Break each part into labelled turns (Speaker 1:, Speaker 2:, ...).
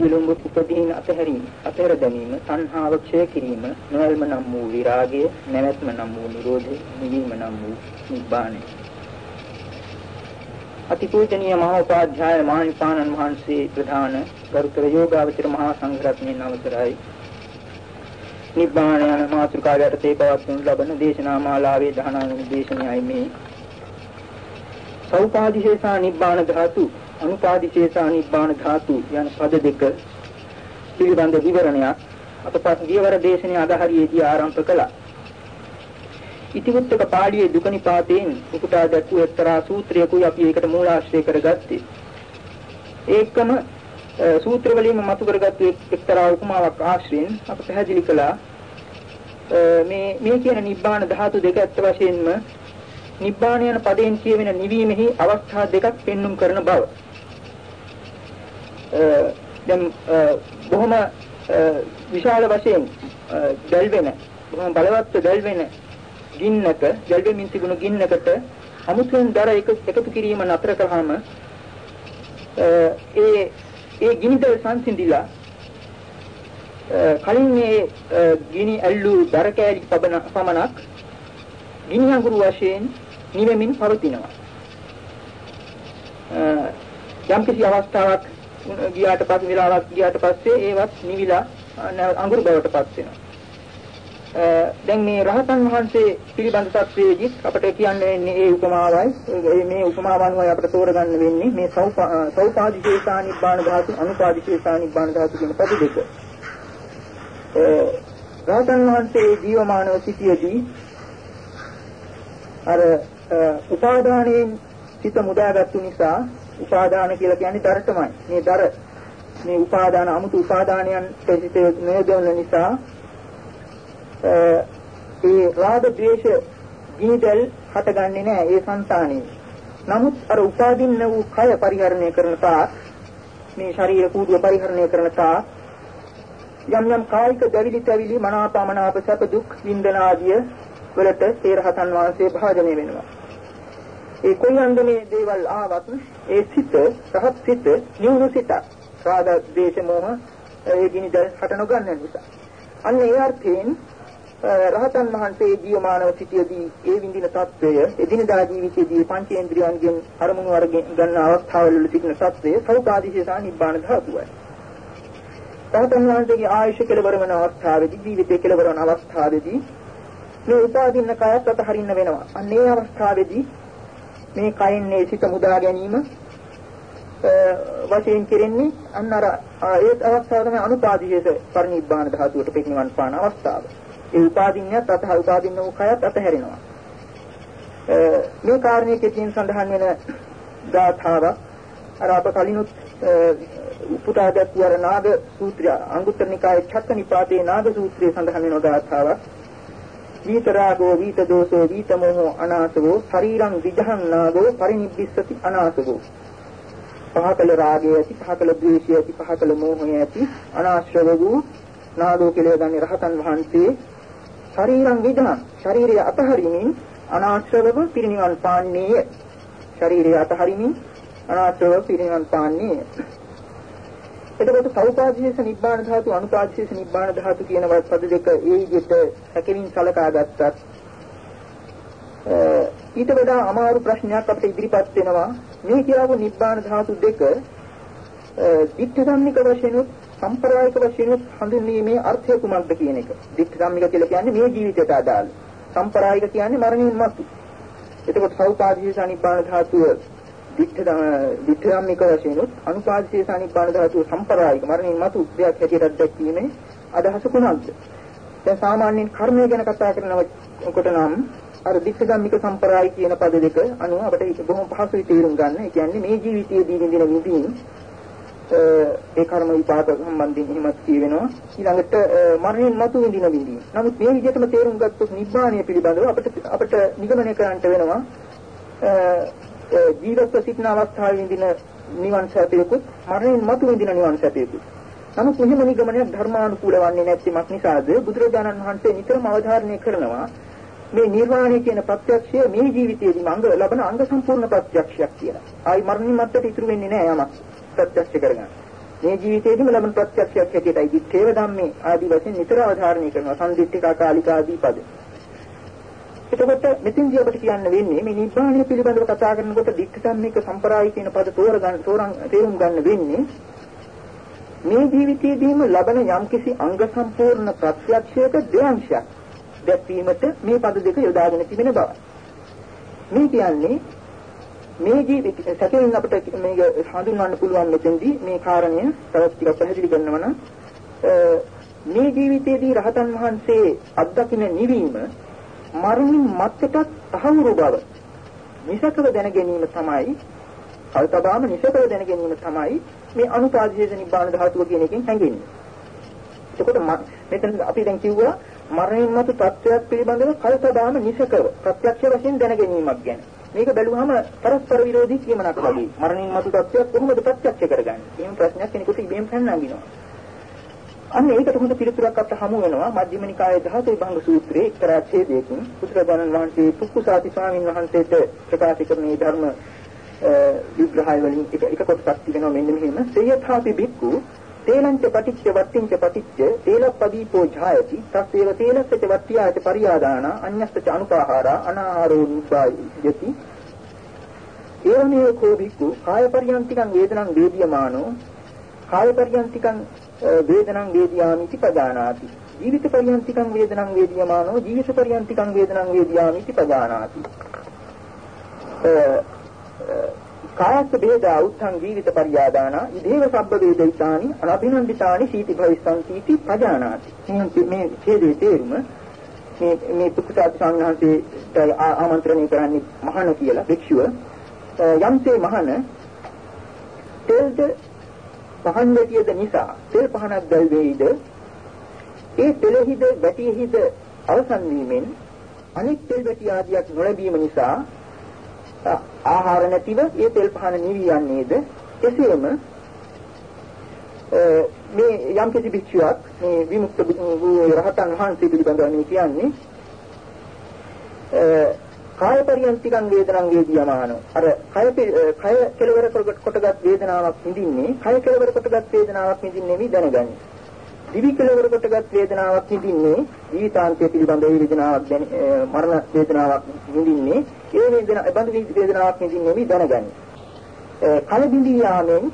Speaker 1: සියලුම උපදීන අතහැරීම අතහැර දැමීම සංහාව ක්ෂය කිරීම නොයල්ම නම් වූ විරාගය නැවැත්ම නම් වූ නිරෝධය නිවීම නම් වූ නිබ්බානය අතිපූජනීය මහා උපාධ්‍යාය මහානිපාණන් වහන්සේ ප්‍රධාන ගරුතර යෝගාවචර මහා සංඝරත්නයන් අවසරයි නිබ්බාන යන මාතෘකාව යටතේ පවත්වනු ලබන දේශනා මාලාවේ 19 වෙනි දේශනයයි මේ. සෞපාදිශේෂා නිබ්බාන ධාතු අනුපාදිශේෂා නිබ්බාන ධාතු යන පද දෙක පිළිබඳ විවරණයක් අප ගියවර දේශනයේ අදහරියේදී ආරම්භ කළා. ඉතිවුත්තක පාළියේ දුක නිපාතයෙන් උපුටා දැක්වූ එක්තරා සූත්‍රයකුයි අපි ඒකට මූලාශ්‍රය කරගත්තේ. ඒකම සූත්‍ර වලින්ම මතු කරගත්තු එක්තරා උපමාවක් ආශ්‍රයෙන් අප පැහැදිලි කළා මේ මේ කියන නිබ්බාන ධාතු දෙක ඇත්ත වශයෙන්ම නිබ්බාන යන පදයෙන් කියවෙන නිවීමෙහි අවස්ථා දෙකක් පෙන්눔 කරන බව. දැන් බොහොම විශාල වශයෙන් දැල්වෙන බොහොම බලවත් දැල්වෙන ගින්නක දැල්වෙමින් තිබුණු ගින්නකට අමුතුවෙන් දර එකතු කිරීම නතර කළාම ඒ ඒ ගිනිද සංසිඳිලා කලින් මේ ගිනි ඇල්ලු දර කෑලි පමණක් ගිනි අඟුරු වශයෙන් නිවෙමින් පවතිනවා. යම් කිසි අවස්ථාවක් ගියාට පස්සේ වෙලාවක් ගියාට පස්සේ ඒවත් නිවිලා අඟුරු බවට පත් වෙනවා. දැන් මේ රහතන් වහන්සේ පිළිබඳ තත්වයේදී අපිට කියන්න වෙන්නේ ඒ උපමාවයි මේ උපමාවන්වයි අපිට තෝරගන්න වෙන්නේ මේ සෞපාදිශේෂා නිබ්බාන ධාතු අනුපාදිශේෂා නිබ්බාන ධාතු කියන පද දෙක. රහතන් වහන්සේ ජීවමානව සිටියේදී අර උපාදානයෙන් සිත මුදාගත්තු නිසා උපාදාන කියලා කියන්නේ දරටමයි. මේ දර මේ උපාදාන 아무තු උපාදානයන් ප්‍රතිතේ නේදවන නිසා ඒ රාග ද්වේෂ ගිනිදල් හටගන්නේ නැහැ ඒ సంతානේ. නමුත් අර උපාදින්න වූ කය පරිහරණය කරන තා මේ ශරීර කූඩුව පරිහරණය කරන තා යම් යම් කායික දැවිලි තැවිලි මනාපමනාප සැප දුක් විඳන ආදිය වලට තේරහතන් වහන්සේ භාජනය වෙනවා. ඒ කොයි අන්දමේ දේවල් ආවත් ඒ සිත රහත් සිත නිවුණු සිත රාග ද්වේෂ මෝහ ඒ ගිනිදල් හට නොගන්න නිසා. අන්න ඒ අර්ථයෙන් රහතන් වහන්සේ ජීවමානව සිටියේදී ඒ විඳින తත්වය එදිනදා ජීවිතයේදී පංචේන්ද්‍රියයන්ගෙන් අරමුණු අරගෙන ගන්න අවස්ථාවවල සිටින తත්වය සෞපාදිශේෂා නිබ්බාන ධාතුවයි. රහතන් වහන්සේගේ ආයුෂ කෙලවර වන අවස්ථාවේදී ජීවිතය කෙලවර වන අවස්ථාවේදී මේ උපාදින්න කයත් අතහරින්න වෙනවා. අන්න ඒ අවස්ථාවේදී මේ කයින් මේ සිත මුදා ගැනීම වශයෙන් කෙරෙන්නේ අන්න අර ඒ අවස්ථාව තමයි අනුපාදිශේෂ පරිනිබ්බාන ධාතුවට පිටිනිවන් පාන අවස්ථාව. ඒ උපාදින්නයත් අතහ උපාදින්න වූ කයත් අතහැරෙනවා. මේ කාරණේකෙන් සඳහන් වෙන ගාථාව අර අප කලිනුත් උපුටා දැක්වූ අර නාග සූත්‍රය අංගුත්තර නිකායේ චක්ක නිපාතේ නාග සූත්‍රයේ සඳහන් වෙන ගාථාවක් වීතරාගෝ වීත දෝසෝ වීත මොහෝ අනාසවෝ ශරීරං විජහං නාගෝ පරිනිබ්බිස්සති අනාසවෝ. පහකල රාගය ඇති පහකල ද්වේෂය ඇති පහකල මෝහය ඇති අනාශ්‍රව වූ නාගෝ කියලා ගන්නේ රහතන් වහන්සේ ශරීරං විජහං ශරීරය අතහරිමින් අනාශ්‍රවව පිරිනිවන් පාන්නේය. ශරීරය අතහරිමින් අනාශ්‍රව පිරිනිවන් පාන්නේය. එතකොට සෞපාදීශ නිබ්බාන ධාතු අනුපාදීශ නිබ්බාන ධාතු කියන පද දෙක ඒ විදිහට හැකලින් සලකා ගත්තත් ඊට වඩා අමාරු ප්‍රශ්නයක් අපිට ඉදිරිපත් වෙනවා මේ කියවු නිබ්බාන ධාතු දෙක දිට්ඨ ධම්මික වශයෙන් සම්ප්‍රායික වශයෙන් හඳුන්වීමේ අර්ථය කුමක්ද කියන එක. දිට්ඨ ධම්මික කියලා කියන්නේ මේ ජීවිතයට අදාළ. සම්ප්‍රායික කියන්නේ මරණින් මතු. එතකොට සෞපාදීශ නිබ්බාන ධාතුව දිට්ඨ ධම්මික වශයෙන් අනුපාදිතේ සානිපාන ධාතුව සම්ප්‍රායික මරණින් මතු දෙයක් හැටියට දැක්වීමේ අදහස කුමක්ද? දැන් සාමාන්‍යයෙන් කර්මය ගැන කතා කරනකොට නම් අර දිට්ඨ ධම්මික සම්ප්‍රායික කියන පද දෙක අනුව අපිට බොහොම පහසුයි තේරුම් ගන්න. ඒ කියන්නේ මේ ජීවිතයේදී විඳින විඳින් ඒ කර්ම විපාක සම්බන්ධයෙන් එහෙමත් කියවෙනවා. ඊළඟට මරණින් මතු විඳින විඳින්. නමුත් මේ විදිහටම තේරුම් ගත්තොත් නිබ්බාණය පිළිබඳව අපිට අපිට නිගමනය කරන්නට වෙනවා ජීවත්ව සිටින අවස්ථාවේ විඳින නිවන් සැපයකුත් මරණයෙන් මතු විඳින නිවන් සැපයකුත්. නමුත් මෙහෙම නිගමනයක් ධර්මානුකූල වන්නේ නැතිමක් නිසාද බුදුරජාණන් වහන්සේ නිතරම අවධාරණය කරනවා මේ නිර්වාණය කියන ප්‍රත්‍යක්ෂය මේ ජීවිතයේදී අංග ලබන අංග සම්පූර්ණ ප්‍රත්‍යක්ෂයක් කියලා. ආයි මරණින් මත්තට ඉතුරු වෙන්නේ නැහැ යමක් ප්‍රත්‍යක්ෂ කරගන්න. මේ ජීවිතයේදීම ලබන ප්‍රත්‍යක්ෂයක් හැටියටයි දිත්තේව ධම්මේ ආදී වශයෙන් නිතර අවධාරණය කරනවා සංදිත්තිකා කාලිකා ආදී පද. එතකොට මෙතින්දී අපිට කියන්න වෙන්නේ මේ නිබ්බාණය පිළිබඳව කතා කරනකොට දික්ක සම්මික සම්ප්‍රාය කියන පද තෝරගන්න තෝරන් තේරුම් ගන්න වෙන්නේ මේ ජීවිතයේදීම ලබන යම්කිසි අංග සම්පූර්ණ ප්‍රත්‍යක්ෂයක දෙවංශයක් දැක්වීමට මේ පද දෙක යොදාගෙන තිබෙන බව. මේ කියන්නේ මේ ජීවිත සැකයෙන් අපිට මේක හඳුන්වන්න පුළුවන් මෙතෙන්දී මේ කාරණය තවත් ටිකක් පැහැදිලි කරනවා නම් මේ ජීවිතයේදී රහතන් වහන්සේ අත්දකින නිවීම මරණින් මත්තට තහවුරු බව නිසකව දැන ගැනීම තමයි කල්තබාම නිසකව දැන ගැනීම තමයි මේ අනුපාදිශේෂ නිබ්බාන ධාතුව කියන එකෙන් හැඟෙන්නේ. එතකොට මෙතන අපි දැන් කිව්වා මරණින් මතු තත්ත්වයක් පිළිබඳව කල්තබාම නිසකව ප්‍රත්‍යක්ෂ වශයෙන් දැන ගැනීමක් ගැන. මේක බැලුවහම පරස්පර විරෝධී කියමනක් වගේ. මරණින් මතු තත්ත්වයක් කොහොමද ප්‍රත්‍යක්ෂ කරගන්නේ? එහෙම ප්‍රශ්නයක් කෙනෙකුට ඉබේම පැනනගිනවා. අන්න ඒකට හොඳ පිළිතුරක් අපට හමු වෙනවා. මධ්‍යම නිකායේ ධාතු විභංග සූත්‍රයේ එක්තරා ඡේදයකින්. පුත්‍රයන්න් වහන්සේ පුක්කුසාති ස්වාමීන් වහන්සේට ප්‍රකාශ කරන මේ ධර්ම විග්‍රහය වලින් එක එක කොටසක් තිබෙනවා මෙන්න මෙහෙම. සේයථාපි බික්කු තේලංච පටිච්ච වත්තිංච පටිච්ච තේලප්පදීපෝ ඡායති තස්සේව තේලස්සච වත්තියාච පරියාදාන අඤ්ඤස්සච අනුපාහාරා අනාහාරෝ නිපායති ඒවමේ කෝ බික්කු කාය පරියන්තිකං වේදනං වේදියමානෝ කාය පරියන්තිකං වේදනං වේදියාමිති පජානාති. ජීවිත පරියන්තිකං වේදනං වේදියමානෝ ජීවිත පරියන්තිකං වේදනං වේදියාමිති පජානාති. කායස්ස බේදා උත්සං ජීවිත පරියාදාන ඉදේව සබ්බ වේදිතානි අනබිනන්දිතානි සීති භවිස්සන්ති පජානාති. මේ ඡේදයේ තේරුම මේ මේ පුත්‍රාත් සංඝහන්සේට ආමන්ත්‍රණය කරන්නේ මහාන කියලා භික්ෂුව. යම්සේ මහාන තෙල්ද පහන් වැටියද නිසා තෙල් පහනක් දැල් වේයිද ඒ තෙලෙහිද වැටියෙහිද අවසන් වීමෙන් අනෙක් තෙල් වැටි ආදියක් නොලැබීම නිසා ආහාර නැතිව ඒ තෙල් පහන නිවි යන්නේද එසේම මේ යම් කිසි භික්ෂුවක් මේ විමුක්ත වූ රහතන් වහන්සේ පිළිබඳව මේ කියන්නේ කාය පරියන්තිකං වේදනං වේදියමාන අර කය කය කෙලවර කොටගත් වේදනාවක් විඳින්නේ කය කෙලවර කොටගත් වේදනාවක් විඳින්නේ වි දැනගන්නේ. දිවි කෙලවර කොටගත් වේදනාවක් විඳින්නේ ජීවිතාන්තය පිළිබඳ වේදනාවක් මරණ වේදනාවක් විඳින්නේ ඒ වේදනාව බඳු වේදනාවක් විඳින්නේ වි දැනගන්නේ. කල බිඳී යාමෙන්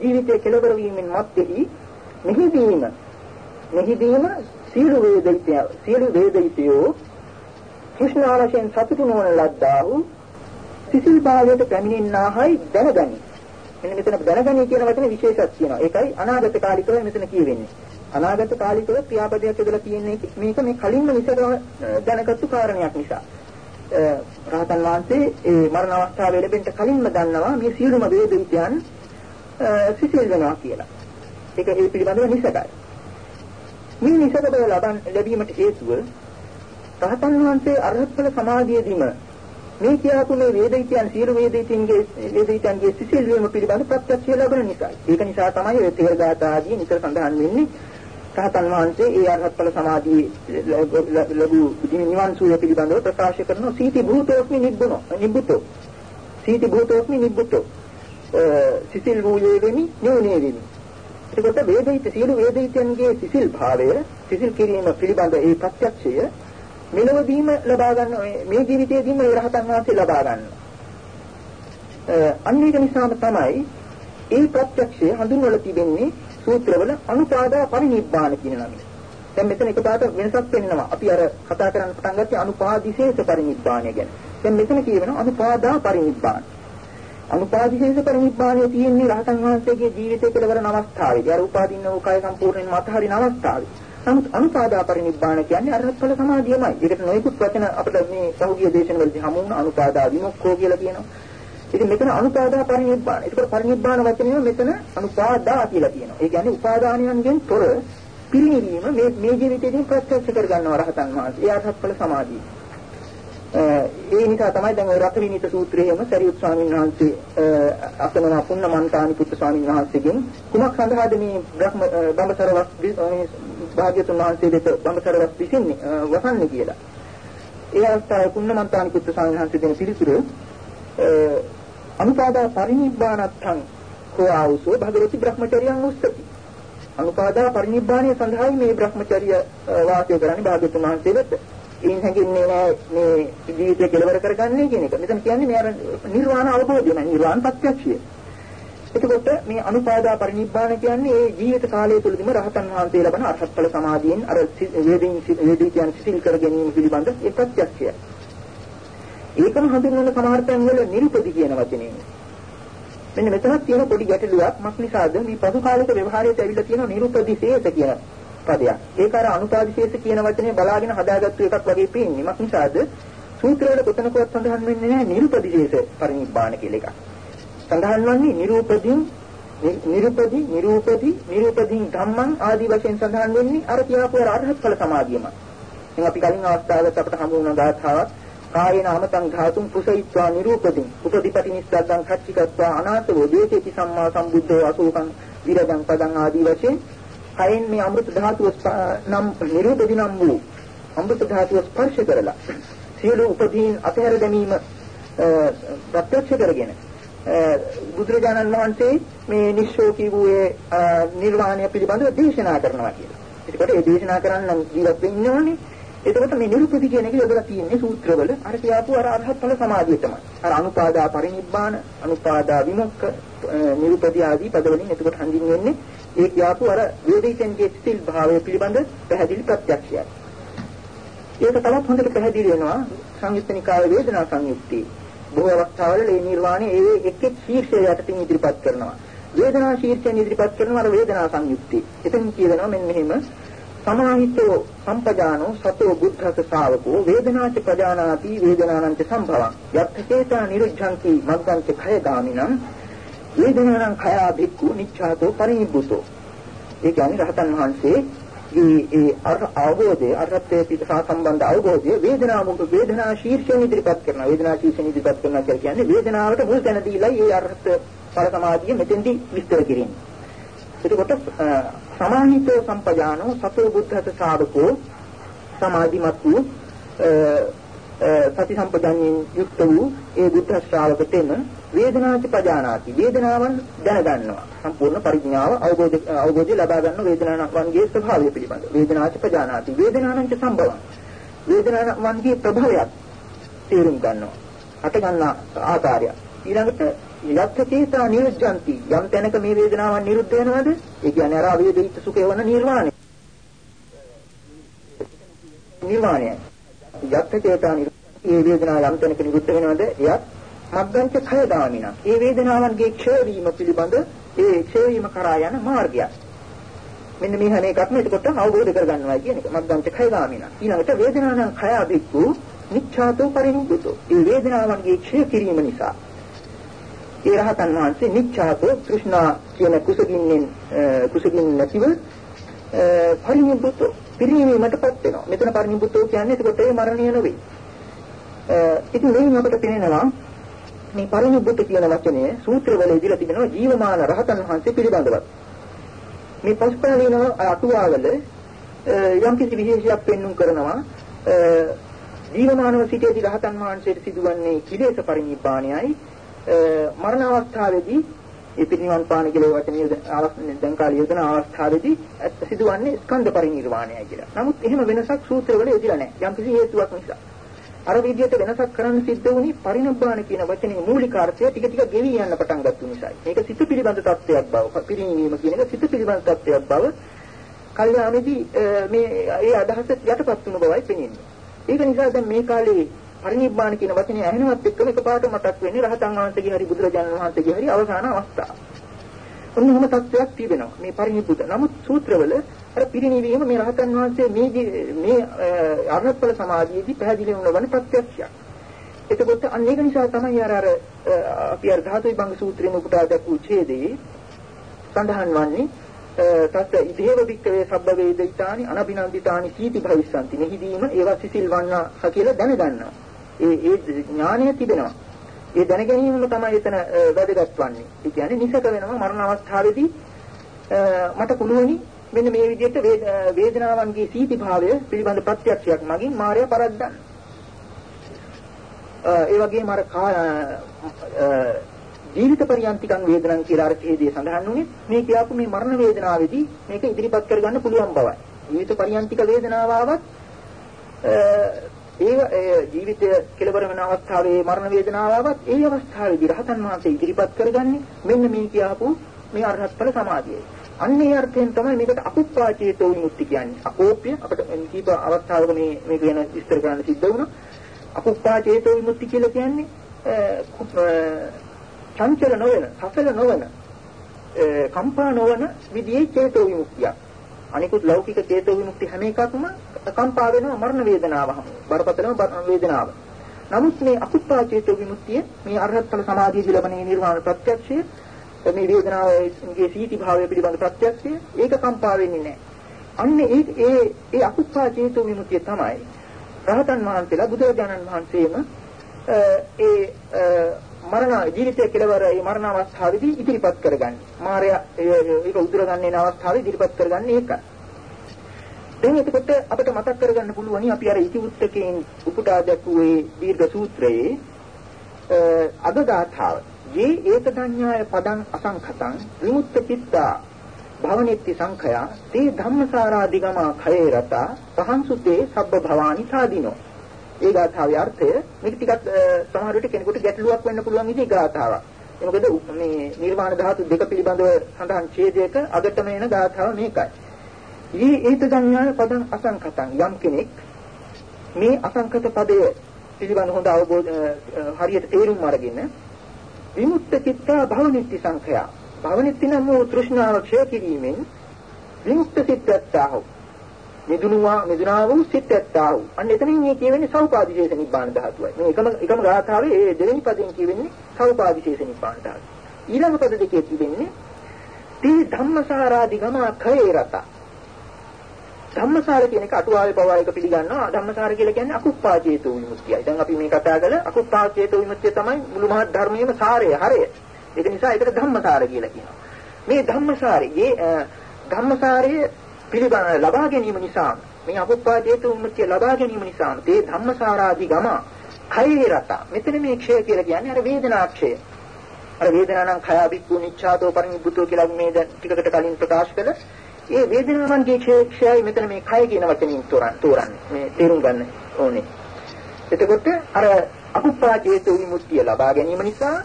Speaker 1: ජීවිතයේ කෙලවර වීමෙන් මැත්තේහි මෙහිදීම මෙහිදීම සීල වේදිතය සීල වේදිතයෝ කෘෂ්ණාලයෙන් සතුටු නොවන ලද්දාහු සිසිල් භාවයට පැමිණෙන්නාහයි දැනගනි. මෙන්න මෙතන දැනගනි කියන වචනේ විශේෂයක් තියෙනවා. ඒකයි අනාගත කාලිකව මෙතන කියවෙන්නේ. අනාගත කාලිකව ක්‍රියාපදයක් යොදලා තියෙන්නේ මේක මේ කලින්ම විසර දැනගත්තු කාරණයක් නිසා. රහතන් වහන්සේ ඒ මරණ අවස්ථාවේ ලැබෙන්න කලින්ම දන්නවා මේ සියලුම වේද විද්‍යාන් සිසිල් වෙනවා කියලා. ඒක ඒ පිළිබඳව නිසකයි. මේ නිසක බව ලබන් ලැබීමට හේතුව රහතන් වහන්සේ අරහත් ඵල සමාධියදීම මේ කියපු මේ වේදිතයන් සියලු වේදිතින්ගේ වේදිතයන්ගේ සිසිල් වීම පිළිබඳ ප්‍රත්‍යක්ෂය ලැබෙන නිසා. ඒක නිසා තමයි ඔය තේරගත ආදී නිතර සඳහන් වෙන්නේ. රහතන් වහන්සේ ඒ අරහත් ඵල සමාධියේ ලැබූ නිවන් සුවය පිළිබඳව ප්‍රකාශ කරන සීති භූතෝස්මි නිබ්බුනෝ නිබ්බුතෝ. සීති භූතෝස්මි නිබ්බුතෝ. සිසිල් වූයේ වෙමි නිවුනේ වෙමි. එතකොට වේදිත සියලු වේදිතයන්ගේ සිසිල් භාවය සිසිල් කිරීම පිළිබඳ ඒ ප්‍රත්‍යක්ෂය මෙලොවදීම ලබා ගන්න මේ ජීවිතයේදීම ඒ රහතන් වහන්සේ ලබා ගන්නවා. අන්න ඒක නිසාම තමයි ඒ ප්‍රත්‍යක්ෂය හඳුන්වලා තිබෙන්නේ සූත්‍රවල අනුපාදා පරිනිබ්බාන කියන නමින්. දැන් මෙතන එකපාරට වෙනසක් වෙනවා. අපි අර කතා කරන්න පටන් ගත්තේ අනුපාදිශේෂ පරිනිබ්බානය ගැන. දැන් මෙතන කියවෙනවා අනුපාදා පරිනිබ්බාන. අනුපාදිශේෂ පරිනිබ්බානය තියෙන්නේ රහතන් වහන්සේගේ ජීවිතයේ කෙලවරන අවස්ථාවේදී. අර උපාදින්න වූ කය සම්පූර්ණයෙන්ම අතහරින අවස්ථාවේ. නමුත් අනුපාදා පරිනිබ්බාන කියන්නේ අරහත් ඵල සමාධියමයි. ඒකට නොයෙකුත් වචන අපිට මේ සහෝගිය දේශනවලදී හමු වුණ අනුපාදා විමුක්ඛෝ කියලා කියනවා. ඉතින් මෙතන අනුපාදා පරිනිබ්බාන. ඒකට පරිනිබ්බාන වචනය මෙතන අනුපාදා කියලා කියනවා. ඒ කියන්නේ උපාදානයන්ගෙන් තොර පිරිනිවීම මේ මේ ජීවිතයේදී ප්‍රත්‍යක්ෂ කරගන්නවා රහතන් වහන්සේ. ඒ අරහත් ඵල සමාධිය. ඒ නිසා තමයි දැන් ඔය රතවිනිත සූත්‍රයේම සරියුත් ස්වාමීන් වහන්සේ අසනම පුන්නමන්තානි පුත්තු ස්වාමීන් වහන්සේගෙන් කුමක් සඳහාද මේ බ්‍රහ්ම බඹසරවත් භාග්‍යතුන් වහන්සේ දෙත බඹසරවත් විසින්නේ වසන්නේ කියලා. ඒ අවස්ථාවේ පුන්නමන්තානි පුත්තු ස්වාමීන් වහන්සේ දෙන පිළිතුර අනුපාදා පරිනිබ්බානත්තං කෝ ආවුසෝ භගවති බ්‍රහ්මචර්යයන් උස්සති. අනුපාදා පරිනිබ්බාණය සඳහායි මේ බ්‍රහ්මචර්ය වාසය කරන්නේ භාග්‍යතුන් වහන්සේ වෙත. ඉන් හැඟින්නේ නෑ මේ ජීවිතය කෙලවර කරගන්නේ කියන එක. මෙතන කියන්නේ මේ අර නිර්වාණ අවබෝධය නෑ නිර්වාණ ප්‍රත්‍යක්ෂය. එතකොට මේ අනුපාදා පරිනිබ්බාන කියන්නේ ඒ ජීවිත කාලය තුළදීම රහතන් වහන්සේ ලබන අරහත් ඵල සමාධියෙන් අර වේදින් වේදී කියන සිසිල් කර ගැනීම පිළිබඳ ඒ ප්‍රත්‍යක්ෂය. ඒකම හඳුන්වන සමහර තැන්වල නිරුපති කියන වචනේ. මෙන්න මෙතනක් තියෙන පොඩි ගැටලුවක් මක් නිසාද මේ පසු කාලික ව්‍යවහාරයට ඇවිල්ලා තියෙන නිරුපදිශේෂ කියන පදයක්. ඒක අර අනුපාදිශේෂ කියන වචනේ බලාගෙන හදාගත්තු එකක් වගේ පේන්නේ. මක් නිසාද? සූත්‍රවල කොතනකවත් සඳහන් වෙන්නේ නැහැ නිරුපදිශේෂ පරිනිබ්බාන කියලා එකක්. සඳහන් වන්නේ නිරූපදීන් නිරූපදී නිරූපදී නිරූපදීන් ධම්මං ආදී වශයෙන් සඳහන් වෙන්නේ අර කියාපු අරහත් ඵල සමාධියම. ඉතින් අපි කලින් අවස්ථාවක අපට හමු වුණ ගාථාවක් කායේන අමතං ධාතුම් පුසයිත්වා නිරූපදීන් උපදීපටි නිස්සද්දං කච්චිකත්වා අනාථවෝ දේශේති සම්මා සම්බුද්ධෝ අසෝකං විරදං පදං ආදී වශයෙන් කයෙන් මේ අමෘත ධාතුව නම් නිරූපදී නම් වූ අමෘත ධාතුව ස්පර්ශ කරලා සියලු උපදීන් අතහැර දැමීම ප්‍රත්‍යක්ෂ කරගෙන බුදුරජාණන් වහන්සේ මේ නිශ්ශෝකී වූ ඒ නිර්වාණය පිළිබඳව දේශනා කරනවා කියලා. ඒකට ඒ දේශනා කරන්න ජීවත් වෙන්න ඕනේ. එතකොට මේ නිරුපති කියන එක යොදලා තියෙන්නේ සූත්‍රවල අර කියාපු අර අරහත් ඵල සමාධිය තමයි. අර අනුපාදා පරිනිබ්බාන, අනුපාදා විමුක්ඛ, නිරුපති ආදී පදවලින් එතකොට හඳුන්වන්නේ ඒ කියාපු අර වේදිතෙන්ගේ සිල් භාවය පිළිබඳ පැහැදිලි ප්‍රත්‍යක්ෂයක්. ඒක තවත් හොඳට පැහැදිලි වෙනවා සංයුත්ත නිකායේ වේදනා සංයුක්තිය. බොහෝ අවස්ථාවල මේ නිර්වාණය ඒ එක් එක් ශීර්ෂය යටටින් ඉදිරිපත් කරනවා. වේදනා ශීර්ෂයෙන් ඉදිරිපත් කරනවා අර වේදනා සංයුක්තිය. එතෙන් කියනවා මෙන්න මෙහෙම සමාහිතෝ සම්පජානෝ සතෝ බුද්ධස ශාවකෝ වේදනාච ප්‍රජානාති වේදනානංච සම්භවං යත්තේතා නිරුද්ධಂತಿ මග්ගංච khය ගාමිනම් වේදනානං khයා භික්ඛු නිච්ඡාතෝ පරිනිබ්බුතෝ ඒ කියන්නේ රහතන් වහන්සේ ඒ ඒ අවබෝධය අරහත්ත්වයේ පිට සම්බන්ධ අවබෝධය වේදනාව මුක වේදනා ශීර්ෂයෙන් ඉදිරිපත් කරනවා වේදනා ශීර්ෂයෙන් ඉදිරිපත් කරනවා කියන්නේ වේදනාවට මුල් තැන දීලා ඒ අරහත් ඵල සමාධිය මෙතෙන්දී විස්තර කිරීම. එතකොට සමාහිතෝ සම්පජානෝ සතෝ බුද්ධත ශාවකෝ සමාධිමත් වූ සති සම්පජාඤ්ඤයෙන් යුක්ත වූ ඒ බුද්ධ ශ්‍රාවක තෙම වේදනාච පජානාති. වේදනාවන් දැනගන්නවා. සම්පූර්ණ පරිඥාව අවබෝධ අවබෝධය ලබා ගන්න වේදනාවන්ගේ ස්වභාවය පිළිබඳ. වේදනාච පජානාති. වේදනානංච සම්භවං වේදනාවන්ගේ ප්‍රභවයක් තේරුම් ගන්නවා. අට ගන්න ආකාරය ඊළඟට යත්ථ චේතා නිරුද්ධಂತಿ යම් තැනක මේ වේදනාවන් නිරුද්ධ වෙනවද? ඒ කියන්නේ අර අවේදිත සුඛය වන නිර්වාණය. නිර්වාණය යත්ථ චේතා නිරුද්ධ. ඒ වේදනාව යම් තැනක නිරුද්ධ වෙනවද? එයත් මග්ගංච khය දාමින. ඒ වේදනාවන්ගේ ක්ෂය වීම පිළිබඳ ඒ ක්ෂය වීම කරා යන මාර්ගයක්. මෙන්න මේ හැම එකක්ම එතකොට අවබෝධ කරගන්නවා කියන එක. මග්ගංච khය දාමින. ඊළඟට වේදනානම් khය අධික්කු නිච්ඡාතෝ පරිමුක්තෝ. ඒ වේදනාවන්ගේ ක්ෂය කිරීම නිසා ඒ රහතන් වහන්සේ නිච්ඡාතෝ કૃષ્ණා කියන කුසගින්නෙන් කුසගින් නැතිව පරිමුක්තෝ පිරිනීමකටපත් වෙනවා. මෙතන පරිමුක්තෝ කියන්නේ එතකොට ඒ මරණීය නෙවෙයි. ඉතින් මේ අපට පේනවා මේ පරිනිබ්බුත කියන වචනය සූත්‍රවල ඉදිරිය තිබෙනවා ජීවමාන රහතන් වහන්සේ පිළිබඳව. මේ පස්පලින අටුවාවල යම් කිසි විශේෂයක් පෙන්눔 කරනවා ජීවමානව සිටියදී රහතන් වහන්සේට සිදුවන්නේ කිලේශ පරිනිබ්බාණයයි මරණ අවස්ථාවේදී ඒ පිරිනිවන් පාන කියලා වචනේ දැන් කාලේ යොදන අවස්ථාවේදී සිදුවන්නේ ස්කන්ධ පරිනිර්වාණයයි කියලා. නමුත් එහෙම වෙනසක් සූත්‍රවල යෙදিলা නැහැ. යම් කිසි හේතුවක් නිසා. අර විදිහට වෙනසක් කරන්න සිද්ධ වුණේ පරිණබ්බාන කියන වචනේ මූලික අර්ථය ටික ටික ගෙවි යන්න පටන් ගත්ත නිසායි. මේක සිත පිළිබඳ තත්ත්වයක් බව, පිරිණීම කියන එක සිත පිළිබඳ තත්ත්වයක් බව කල්යාණෙදී මේ ඒ අදහස යටපත් වුණ බවයි පෙනෙන්නේ. ඒක නිසා දැන් මේ කාලේ පරිනිබ්බාන කියන වචනේ ඇහෙනවත් එක්කම එකපාරට මතක් වෙන්නේ රහතන් වහන්සේගේ හරි බුදුරජාණන් වහන්සේගේ හරි අවසාන අවස්ථාව. ඔන්නෝම තත්ත්වයක් තිබෙනවා මේ පරිනිබ්බුත. නමුත් සූත්‍රවල අර පිරිනිවීම මේ රහතන් වහන්සේ මේ මේ අරහත්ඵල සමාධියේදී පැහැදිලි වුණ ප්‍රත්‍යක්ෂයක්. එතකොට අන්න ඒක නිසා තමයි අර අර අපි අර ධාතු විභංග සූත්‍රයේ උපුටා දක්වූ ඡේදයේ සඳහන් වන්නේ තත් ඉදේව වික්කවේ සබ්බ වේදිතානි අනබිනන්දිතානි සීති භවිස්සanti මෙහිදීම ඒවා සිසිල් වන්නා කියලා දැනගන්නවා. ඒ ඒ ඥානය තිබෙනවා. ඒ දැන ගැනීමම තමයි එතන වැදගත් වන්නේ. ඒ කියන්නේ නිසක වෙනවා මරණ අවස්ථාවේදී මට පුළුවනි මෙන්න මේ විදිහට වේදනාවන්ගේ සීතිභාවය පිළිබඳ ප්‍රත්‍යක්ෂයක් මගින් මායя පරද්දන්න. ඒ වගේම අර ජීවිත පරියන්තිකං වේදනං කියලා අර ඡේදයේ සඳහන් වුණේ මේ කියාපු මේ මරණ වේදනාවේදී මේක ඉදිරිපත් කරගන්න පුළුවන් බවයි. ජීවිත පරියන්තික වේදනාව ආවත් ඒ ජීවිතය කෙලවර වෙන අවස්ථාවේ මරණ වේදනාව ආවත් ඒ අවස්ථාවේදී රහතන් වහන්සේ ඉදිරිපත් කරගන්නේ මෙන්න මේ කියාපු මේ අරහත් ඵල සමාධියයි. අන්න ඒ අර්ථයෙන් තමයි මේකට අකුප්පාචේතෝ විමුක්ති කියන්නේ. අකෝප්‍ය අපිට කීප අවස්ථාවක මේ මේක ගැන විස්තර කරන්න සිද්ධ වුණා. අකුප්පාචේතෝ විමුක්ති කියලා කියන්නේ චංචල නොවන, සසල නොවන, කම්පා නොවන විදිහේ චේතෝ විමුක්තිය. අනිකුත් ලෞකික චේතෝ විමුක්ති හැම එකක්ම කම්පා වෙනවා මරණ වේදනාව හමු. බරපතලම වේදනාව. නමුත් මේ අකුප්පා චේතෝ විමුක්තිය මේ අරහත්ඵල සමාධියදී ලැබෙන නිර්වාණ ප්‍රත්‍යක්ෂය මේ වේදනාවගේ සීති භාවය පිළිබඳ ප්‍රත්‍යක්ෂය ඒක කම්පා වෙන්නේ නැහැ. අන්න ඒ ඒ ඒ අකුප්පා චේතෝ විමුක්තිය තමයි රහතන් වහන්සේලා බුදුරජාණන් වහන්සේම ඒ මරණ ජීවිතය කෙලවර ඒ මරණ අවස්ථාවේදී ඉදිරිපත් කරගන්නේ. මාර්යා ඒක උදුර ගන්න වෙන අවස්ථාවේ ඉදිරිපත් කරගන්නේ ඒකයි. දැන් එතකොට අපිට මතක් කරගන්න පුළුවනි අපි අර ඉතිවුත්තකයෙන් උපුටා දැක්වුවේ දීර්ඝ සූත්‍රයේ අගගාථාව. යේ ඒතදඤ්ඤාය පදං අසංඛතං විමුක්ත චිත්තා භවනෙත්ති සංඛයා තේ ධම්මසාරාදිගමා khයේ රතා පහන්සුතේ සබ්බ භවානි සාදිනෝ ඒ ගාථාවේ අර්ථය මේක ටිකක් සමහර විට කෙනෙකුට ගැටලුවක් වෙන්න පුළුවන් විදිහේ ගාථාවක්. ඒ මොකද මේ නිර්වාණ ධාතු දෙක පිළිබඳව සඳහන් ඡේදයක අගටම එන ගාථාව මේකයි. ඊ ඒත සංඥාන පදං අසංකතං යම් කෙනෙක් මේ අසංකත පදය පිළිබඳ හොඳ අවබෝධ හරියට තේරුම් අරගෙන විමුක්ත චිත්තා භවනිත්‍ය සංඛයා භවනිත්‍ය නම් වූ තෘෂ්ණාව ක්ෂය කිරීමෙන් විමුක්ත චිත්තත්තාහෝ මිදුණුවා මිදුණා වූ සිත් ඇත්තා වූ. අන්න එතනින් මේ කියවෙන්නේ සෞපාදිශේෂ නිබ්බාන ධාතුවයි. මේ එකම එකම ගාථාවේ ඒ දෙවෙනි පදයෙන් කියවෙන්නේ සෞපාදිශේෂ නිබ්බාන ධාතුව. ඊළඟ පද දෙකේ තිබෙන්නේ තී ධම්මසාරාදි ගම khයේ රත. ධම්මසාර කියන එක අටුවාවේ පවා එක පිළිගන්නවා. ධම්මසාර කියලා කියන්නේ අකුප්පාචේතෝ විමුක්තියයි. දැන් අපි මේ කතා කළ අකුප්පාචේතෝ විමුක්තිය තමයි මුළු මහත් ධර්මයේම සාරය, හරය. ඒක නිසා ඒකට ධම්මසාර කියලා කියනවා. මේ ධම්මසාරයේ ධම්මසාරයේ පිළිබඳ ලබා ගැනීම නිසා මේ අපොප්පාදේතු උම්මතිය ලබා ගැනීම නිසා මේ ධම්මසාරාදී ගම කයෙහි රත මෙතන මේ ක්ෂය කියලා කියන්නේ අර වේදනාක්ෂය අර වේදනානම් khaya bhikkhu nichchāto parinibbuto කියලා මේ දැන් ටිකකට කලින් ප්‍රකාශ කළ ඒ වේදනාවන්ගේ ක්ෂයයි මෙතන මේ කය කියන වචنين තෝරන්නේ මේ තේරුම් ගන්න ඕනේ. එතකොට අර අකුප්පා චේතු විමුක්තිය ලබා ගැනීම නිසා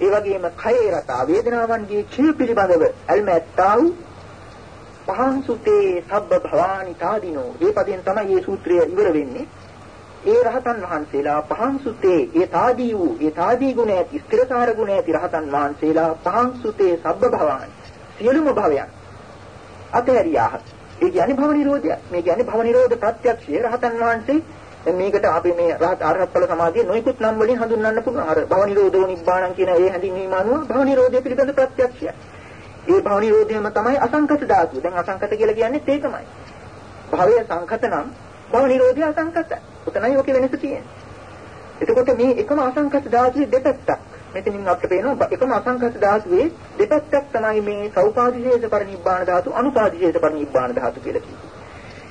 Speaker 1: ඒ වගේම කයේ රතා වේදනාවන්ගේ ක්ෂය පිළිබඳව අල්මැත්තා වූ පහන්සුතේ සබ්බ භවානි තාදිනෝ මේ පදයෙන් තමයි මේ සූත්‍රය ඉවර වෙන්නේ. ඒ රහතන් වහන්සේලා පහන්සුතේ ඒ තාදී වූ ඒ තාදී ගුණ ඇති ස්ථිරකාර ගුණ ඇති රහතන් වහන්සේලා පහන්සුතේ සබ්බ භවානි සියලුම භවයන් අතහැරියාහ ඒ කියන්නේ භව නිරෝධය මේ කියන්නේ භව නිරෝධ ප්‍රත්‍යක්ෂය රහතන් වහන්සේ මේකට අපි මේ රහත් අරහත් ඵල සමාධිය නොයිකුත් නම් වලින් හඳුන්වන්න පුළුවන් අර භව නිරෝධෝ නිබ්බාණං කියන ඒ හැඳින්වීම අනුව භව නිරෝධය පිළිබඳ ප්‍රත්‍යක්ෂය ඒ භව නිරෝධයම තමයි අසංකත ධාතුව. දැන් අසංකත කියලා කියන්නේ ඒකමයි. භවය සංකත නම් භව නිරෝධය අසංකත. උතනයි ඔකේ වෙනස තියෙන්නේ. එතකොට මේ එකම අසංකත ධාතුවේ දෙපැත්තක්. මෙතනින් අපිට පේනවා එකම අසංකත ධාතුවේ දෙපැත්තක් තමයි මේ සෞපාදිශේෂ පරිනිබ්බාන ධාතු අනුපාදිශේෂ පරිනිබ්බාන ධාතු කියලා කියන්නේ.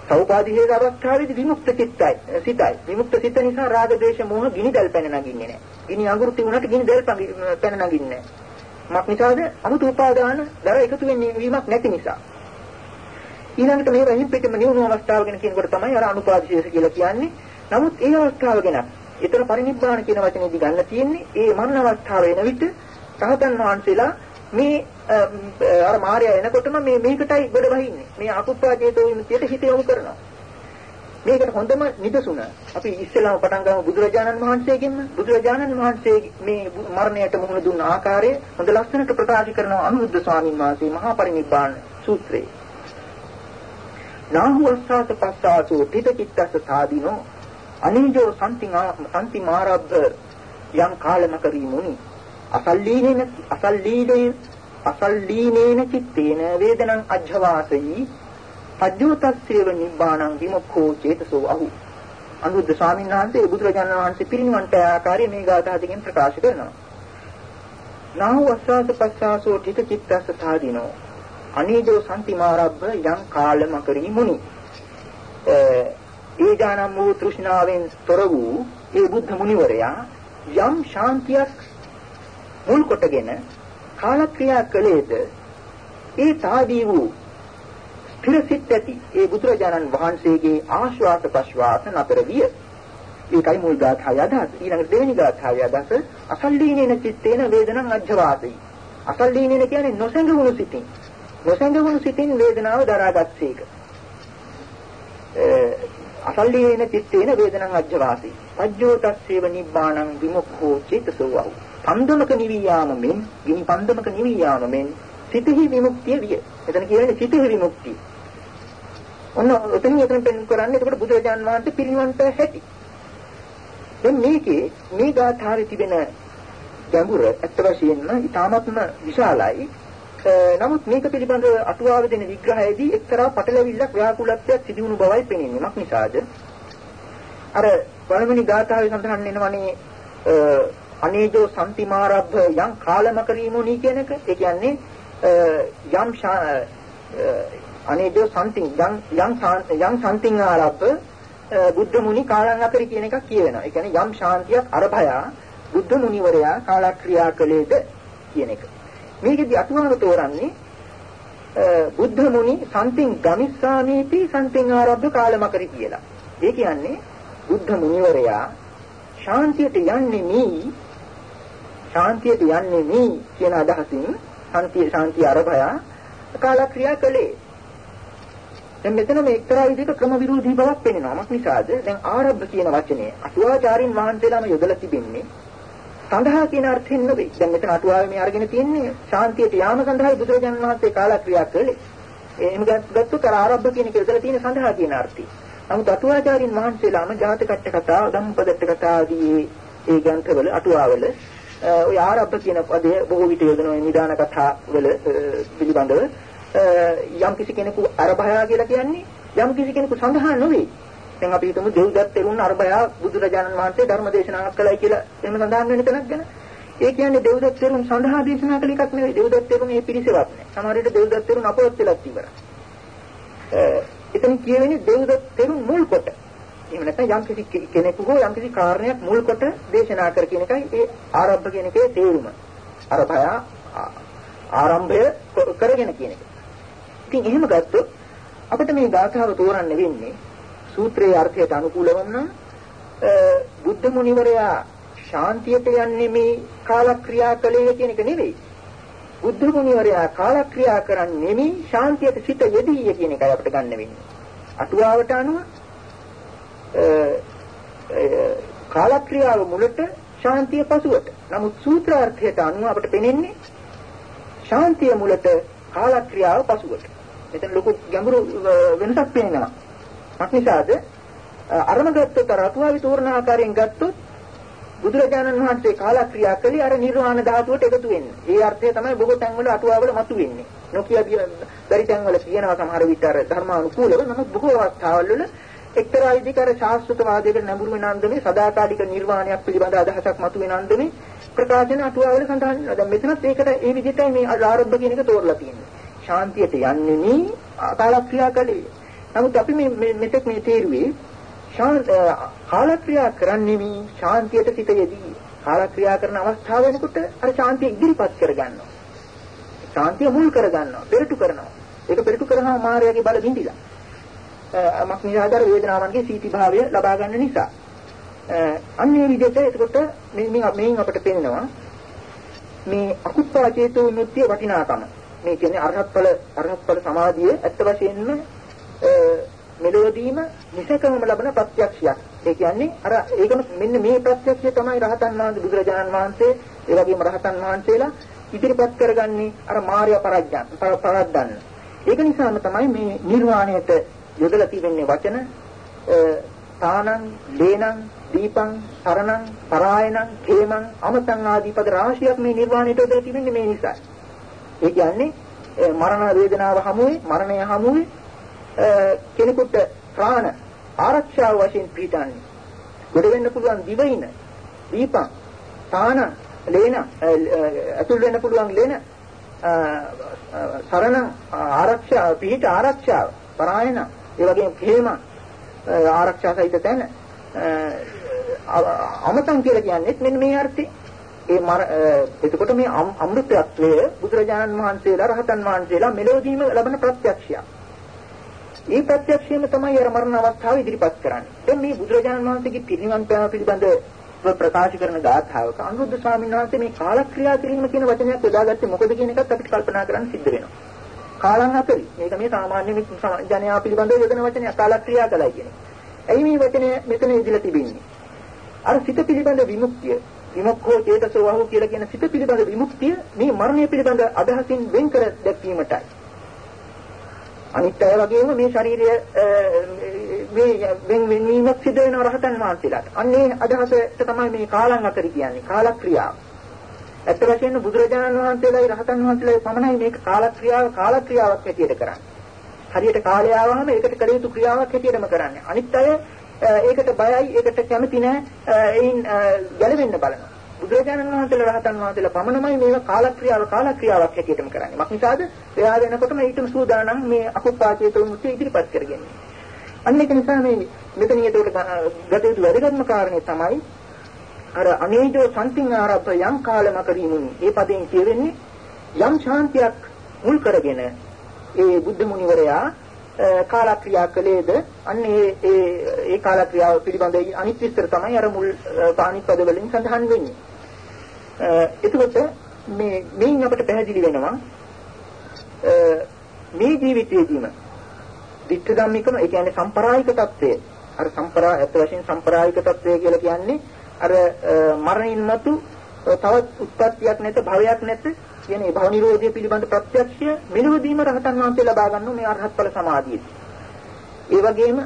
Speaker 1: සෞපාදිශේෂ අවස්ථාවේදී විමුක්ත චිත්තයි සිතයි. විමුක්ත සිත නිසා රාග දේශ මොහ ගිනි දැල් පැන නගින්නේ නැහැ. ගිනි අඟුරු තිබුණාට ගිනි දැල් පැන නගින්නේ නැහැ. මක් නිසාද? අමුතු උපාදාන දර එකතු වෙන්නේ වීමක් නැති නිසා. ඊළඟට මේ වහින් පිටම නිවුණු අවස්ථාව ගැන කියනකොට තමයි අර අනුපාදිශේෂ කියලා කියන්නේ. නමුත් ඒ අවස්ථාව ගැන ඊතර පරිනිබ්බාන කියන වචනේදී ගන්න තියෙන්නේ ඒ මරණ අවස්ථාව වෙන විට රහතන් වහන්සේලා මේ අර මායя එනකොටම මේ මේකටයි ගොඩ වහින්නේ. මේ අකුප්පාචේතෝ විමුක්තියට හිත යොමු කරනවා. මේකට හොඳම නිදසුන අපි ඉස්සෙල්ලාම පටන් ගමු බුදුරජාණන් වහන්සේගෙන්ම බුදුරජාණන් වහන්සේ මේ මරණයට මුහුණ දුන්න ආකාරය හොඳ ලස්සනට ප්‍රකාශ කරනවා අනුරුද්ධ ස්වාමීන් වහන්සේ මහා පරිනිබ්බාන සූත්‍රයේ. නාහු අස්සාස පස්සාසෝ තිතචිත්තස්ස සාදීනෝ අනිජෝ සම්ති සම්ති මාරබ්බ යම් කාලමකරී මුනි අසල්ලීනේන අසල්ලීනේ අසල්ලීනේන චිත්තේන වේදනං අජ්ජවාසී පජ්ජෝතස්සේව නිබ්බාණං විමුක්ඛෝ චේතසෝ අහු. අනුරුද්ධ ස්වාමීන් වහන්සේ බුදුරජාණන් වහන්සේ පිරිනිවන් පෑ ආකාරය මේ ගාථා දෙකෙන් ප්‍රකාශ කරනවා. නාහු අස්සාස පස්සාසෝ ඨිත චිත්තස්ස සාදීනෝ අනීජෝ සම්තිමාරබ්බ යං කාලමකරි මුනි ඒ ඥානම් වූ තෘෂ්ණාවෙන් තොර වූ ඒ බුද්ධ මුනිවරයා යම් ශාන්තියක් මුල් කොටගෙන කාලක්‍රියා කළේද ඒ තාදී වූ ස්ථිරසිත ඇති ඒ බුදුරජාණන් වහන්සේගේ ආශ්වාස ප්‍රශ්වාස නතර විය. ඒකයි මුල් ගාථාවේ අදහස. ඊළඟ දෙවෙනි ගාථාවේ අදහස අසල්ලීනේන චිත්තේන වේදනං අජ්ජවාසී. අසල්ලීනේන කියන්නේ නොසැඟවුණු සිතින්. නොසැඟවුණු සිතින් වේදනාව දරාගත්සේක. අසල්ලීනේන චිත්තේන වේදනං අජ්ජවාසී. අජ්ජෝ තස්සේව නිබ්බාණං විමුක්ඛෝ චේතසෝ වහු. පන්දමක නිවී යාම මෙන්, ගිනි පන්දමක නිවී යාම මෙන් සිතෙහි විමුක්තිය විය. එතන කියන්නේ සිතෙහි විමුක්තිය. ඔන්න එතනින් එතන පෙන් කරන්නේ එතකොට බුදුරජාන් වහන්සේ පිරිනිවන්ට හැටි. දැන් මේකේ මේ ගාථාවේ තිබෙන ගැඹුර ඇත්ත වශයෙන්ම ඊටාත්ම විශාලයි. නමුත් මේක පිළිබඳව අටුවාව දෙන විග්‍රහයේදී එක්තරා පටලැවිල්ලක් ව්‍යාකූලත්වයක් සිදු වුණු බවයි පෙනෙන්නේ. මක් නිසාද? අර පළවෙනි ගාථාවේ සඳහන් වෙනවනේ අනේජෝ සම්තිමාරබ්බ යම් කාලමකරීමුනි කියන එක. ඒ කියන්නේ යම් අනේජෝ සම්තිං යම් යම් යම් සම්තිං ආරබ්බ බුද්ධ මුනි කාලං අතරි කියන එකක් කියවෙනවා. ඒ කියන්නේ යම් ශාන්තියක් අරභයා බුද්ධ මුනිවරයා කාලක්‍රියා කළේද කියන එක. මේකෙදි අතුවාව තෝරන්නේ බුද්ධ මුනි සම්තිං ගමිස්සාමීති සම්තිං ආරබ්බ කාලමකරි කියලා. ඒ කියන්නේ බුද්ධ මුනිවරයා ශාන්තියට යන්නේ මේ ශාන්තියට යන්නේ මේ කියන අදහසින් ශාන්තිය ශාන්තිය අරභය කාලක්‍රියා කළේ. දැන් මෙතන මේ එක්තරා විදිහක ක්‍රම විරෝධී බවක් පෙනෙනවා. මක් නිසාද? දැන් ආරබ්බ කියන වචනේ අටුවාචාරින් වහන්සේලාම යොදලා තිබෙන්නේ සඳහා කියන අර්ථයෙන් නෙවෙයි. දැන් මෙතන අටුවාවේ මේ අරගෙන තියෙන්නේ ශාන්තියට යාම සඳහායි බුදුරජාණන් වහන්සේ කාලක්‍රියා කළේ. එහෙම ගත්තොත් අර ආරබ්බ කියන එක යොදලා තියෙන සඳහා කියන අර්ථය. නමුත් අටුවාචාරින් වහන්සේලාම ජාතකට්ට කතා, ධම්පදට්ට කතා ආදී ඒ ග්‍රන්ථවල අටුවාවල ඔය ආරබ්බ කියන පදය බොහෝ විට යොදන නිදාන කතා වල පිළිබඳව යම් කිසි කෙනෙකු අරභයා කියලා කියන්නේ යම් කිසි කෙනෙකු සඳහන් නොවේ. දැන් අපි හිතමු දෙව්දත් තෙරුන් අරභයා බුදුරජාණන් වහන්සේ ධර්ම දේශනාවක් කළයි කියලා එහෙම සඳහන් වෙන තැනක් ගැන. ඒ කියන්නේ දෙව්දත් තෙරුන් සඳහා දේශනා කළ එකක් නෙවෙයි. දෙව්දත් තෙරුන් මේ පිරිසවත් නෑ. සමහර විට දෙව්දත් තෙරුන් අපවත් වෙලත් ඉවරයි. එතන කියවෙන්නේ දෙව්දත් තෙරුන් මුල් කොට. එහෙම නැත්නම් යම් කිසි කෙනෙකු හෝ යම් කිසි කාරණයක් මුල් කොට දේශනා කර කියන එකයි ඒ ආරම්භ කියන එකේ තේරුම. අරභය ආරම්භය කරගෙන කියන එක. ඉතින් එහෙම ගත්තොත් අපිට මේ ගාථාව තෝරන්න වෙන්නේ සූත්‍රයේ අර්ථයට අනුකූලව නම් බුද්ධ මුනිවරයා ශාන්තියට යන්නේ මේ කාලක්‍රියා කලේ කියන එක නෙවෙයි. බුද්ධ මුනිවරයා කාලක්‍රියා කරන්නේ නෙමෙයි ශාන්තියට සිත යෙදී කියන එකයි අපිට ගන්න වෙන්නේ. අටුවාවට අනුව කාලක්‍රියාව මුලට ශාන්තිය පසුවට. නමුත් සූත්‍රාර්ථයට අනුව අපිට පෙනෙන්නේ ශාන්තිය මුලට කාලක්‍රියාව පසුවට. මෙතන ලොකු ගැඹුරු වෙනසක් පේනවා. අක්නිසාද අරම ගත්තොත් අර අතුවාවි තෝරන ආකාරයෙන් ගත්තොත් බුදුරජාණන් වහන්සේ කාලක්‍රියා කළේ අර නිර්වාණ ධාතුවට එකතු වෙන්න. ඒ අර්ථය තමයි බොහෝ තැන්වල අටුවාවල මතුවෙන්නේ. නොකිය බැරි තැන්වල කියනවා සමහර විට අර ධර්මානුකූලව නමුත් බොහෝ අවස්ථාවල වල එක්තරා විදිහක අර ශාස්ත්‍රවාදයකට නැඹුරු වෙන අන්දමේ සදාකාලික නිර්වාණයක් පිළිබඳ අදහසක් මතුවෙන අන්දමේ ප්‍රකාශන අටුවාවල සඳහන් වෙනවා. දැන් මෙතනත් ඒකට ඒ විදිහටයි මේ ආරම්භ කියන එක තෝරලා තියෙන්නේ. ශාන්තියට යන්නේ මේ කාලක්‍රියා කලේ. නමුත් අපි මේ මෙතෙක් මේ තේරුවේ කාලක්‍රියා කරන්නේ මේ ශාන්තියට සිත යෙදී කාලක්‍රියා කරන අවස්ථාව වෙනකොට අර ශාන්තිය ඉදිරිපත් කරගන්නවා. ශාන්තිය මුල් කරගන්නවා, පෙරටු කරනවා. ඒක පෙරටු කරනවා මායාවේ බල බිඳිලා. මක් නිසාදර වේදනාවන්ගේ සීති භාවය ලබා ගන්න නිසා. අන්නේ විදිහට එතකොට මේ මේන් අපිට පේනවා මේ අකුප්පා චේතෝ විමුක්තිය වටිනාකම. මේ කියන්නේ අරහත් ඵල අරහත් ඵල සමාධිය ඇත්ත වශයෙන්ම මෙලොවදීම නිසකවම ලබන ප්‍රත්‍යක්ෂයක්. ඒ කියන්නේ අර ඒකම මෙන්න මේ ප්‍රත්‍යක්ෂය තමයි රහතන් වහන්සේ බුදුරජාණන් වහන්සේ ඒ වගේම රහතන් වහන්සේලා ඉදිරිපත් කරගන්නේ අර මාර්ය පරජ්ජන් පරද්දන්න. ඒක නිසාම තමයි මේ නිර්වාණයට යොදලා තිබෙන්නේ වචන තානං, ලේනං, දීපං, සරණං, පරායනං, හේමං, අමතං ආදී පද රාශියක් මේ නිර්වාණයට යොදලා තිබෙන්නේ මේ නිසායි. ඒ කියන්නේ මරණ වේදනාව හමුවේ, මරණය හමුවේ කෙනෙකුට ප්‍රාණ ආරක්ෂාව වශයෙන් පිටන්නේ. ගොඩ වෙන්න පුළුවන් දිවයින, දීපං, තාන, ලේන, අතුල් වෙන්න පුළුවන් ලේන, සරණ ආරක්ෂාව, පිහිට ආරක්ෂාව, පරායන, ඒ වගේම හේම ආරක්ෂා සහිත තැන අමතන් කියලා කියන්නේ මෙන්න මේ අර්ථේ. ඒ මර එතකොට මේ අමෘතත්වය බුදුරජාණන් වහන්සේලා රහතන් වහන්සේලා මෙලොවදීම ලබන ප්‍රත්‍යක්ෂයක්. ඒ ප්‍රත්‍යක්ෂයම තමයි අර මරණ අවස්ථාව ඉදිරිපත් කරන්නේ. දැන් මේ බුදුරජාණන් වහන්සේගේ පිරිනිවන් පෑම පිළිබඳ ප්‍රකාශ කරන ගාථාවක අනුරුද්ධ ස්වාමීන් වහන්සේ මේ කාලක්‍රියා කිරීම කියන වචනයක් යොදාගත්තේ මොකද කියන එකත් අපිට කල්පනා කරන්න සිද්ධ වෙනවා. කාලං අතරි. මේක මේ සාමාන්‍ය ජනයා පිළිබඳව යොදන වචනයක් කාලක්‍රියා කළයි කියන එක. ඇයි මේ වචනය මෙතන ඉදිලා තිබෙන්නේ? අර සිත පිළිබඳ විමුක්තිය විමුක්ඛෝ චේතසෝ වහෝ කියලා කියන සිත පිළිබඳ විමුක්තිය මේ මරණය පිළිබඳ අදහසින් වෙන් කර දැක්වීමටයි. අනිත් අය වගේම මේ ශරීරය මේ වෙන් වෙනීමක් සිදු වෙන රහතන් වහන්සේලාට. අන්නේ අදහසට තමයි මේ කාලං අතරි කියන්නේ කාලක්‍රියාව. ඇත්ත වශයෙන්ම බුදුරජාණන් වහන්සේලායි රහතන් වහන්සේලායි පමණයි මේක කාලක්‍රියාව කාලක්‍රියාවක් හැටියට කරන්නේ. හරියට කාලය ආවම ඒකට කළ යුතු ක්‍රියාවක් හැටියටම කරන්නේ. අනිත් අය ඒකට බයයි, ඒකට කැමති නැහැ. එයින් ගැලවෙන්න බලනවා. බුදුරජාණන් වහන්සේලා රහතන් වහන්සේලා පමණමයි මේක කාලක්‍රියාව කාලක්‍රියාවක් හැටියටම කරන්නේ. මක්නිසාද? එයා වෙනකොටම ඊටම සූදානම් මේ අකුප්පාචේතුන් මුත්‍ය ඉදිරිපත් කරගන්නේ. අන්න ඒක නිසා මේ මෙතන ඒකට ගත යුතු වැදගත්ම කාරණේ තමයි අර අනේජෝ සම්පින් ආරබ්බ යම් කාලමකරීමුනි. මේ පදයෙන් කියවෙන්නේ යම් ශාන්තියක් මුල් කරගෙන ඒ බුද්ධ මුනිවරයා කාලක්‍රියා කළේද අන්න ඒ ඒ ඒ කාලක්‍රියාව පිළිබඳ අනිත් විස්තර තමයි අර මුල් පාණි පද වලින් සඳහන් වෙන්නේ. එතකොට මේ මේන් අපිට පැහැදිලි වෙනවා මේ ජීවිතයේදීම විත්ත ධම්මිකම ඒ කියන්නේ සම්ප්‍රායික తත්වය අර සම්ප්‍රා ඇත්ත වශයෙන් සම්ප්‍රායික తත්වය කියලා කියන්නේ අර මරණින් මතු තවත් උත්පත්තියක් නැත භවයක් නැත කියන ඒ භව නිරෝධය පිළිබඳ ප්‍රත්‍යක්ෂය මෙලොවදීම රහතන් වහන්සේ ලබා ගන්නු මේ අරහත් ඵල සමාධියදී. ඒ වගේම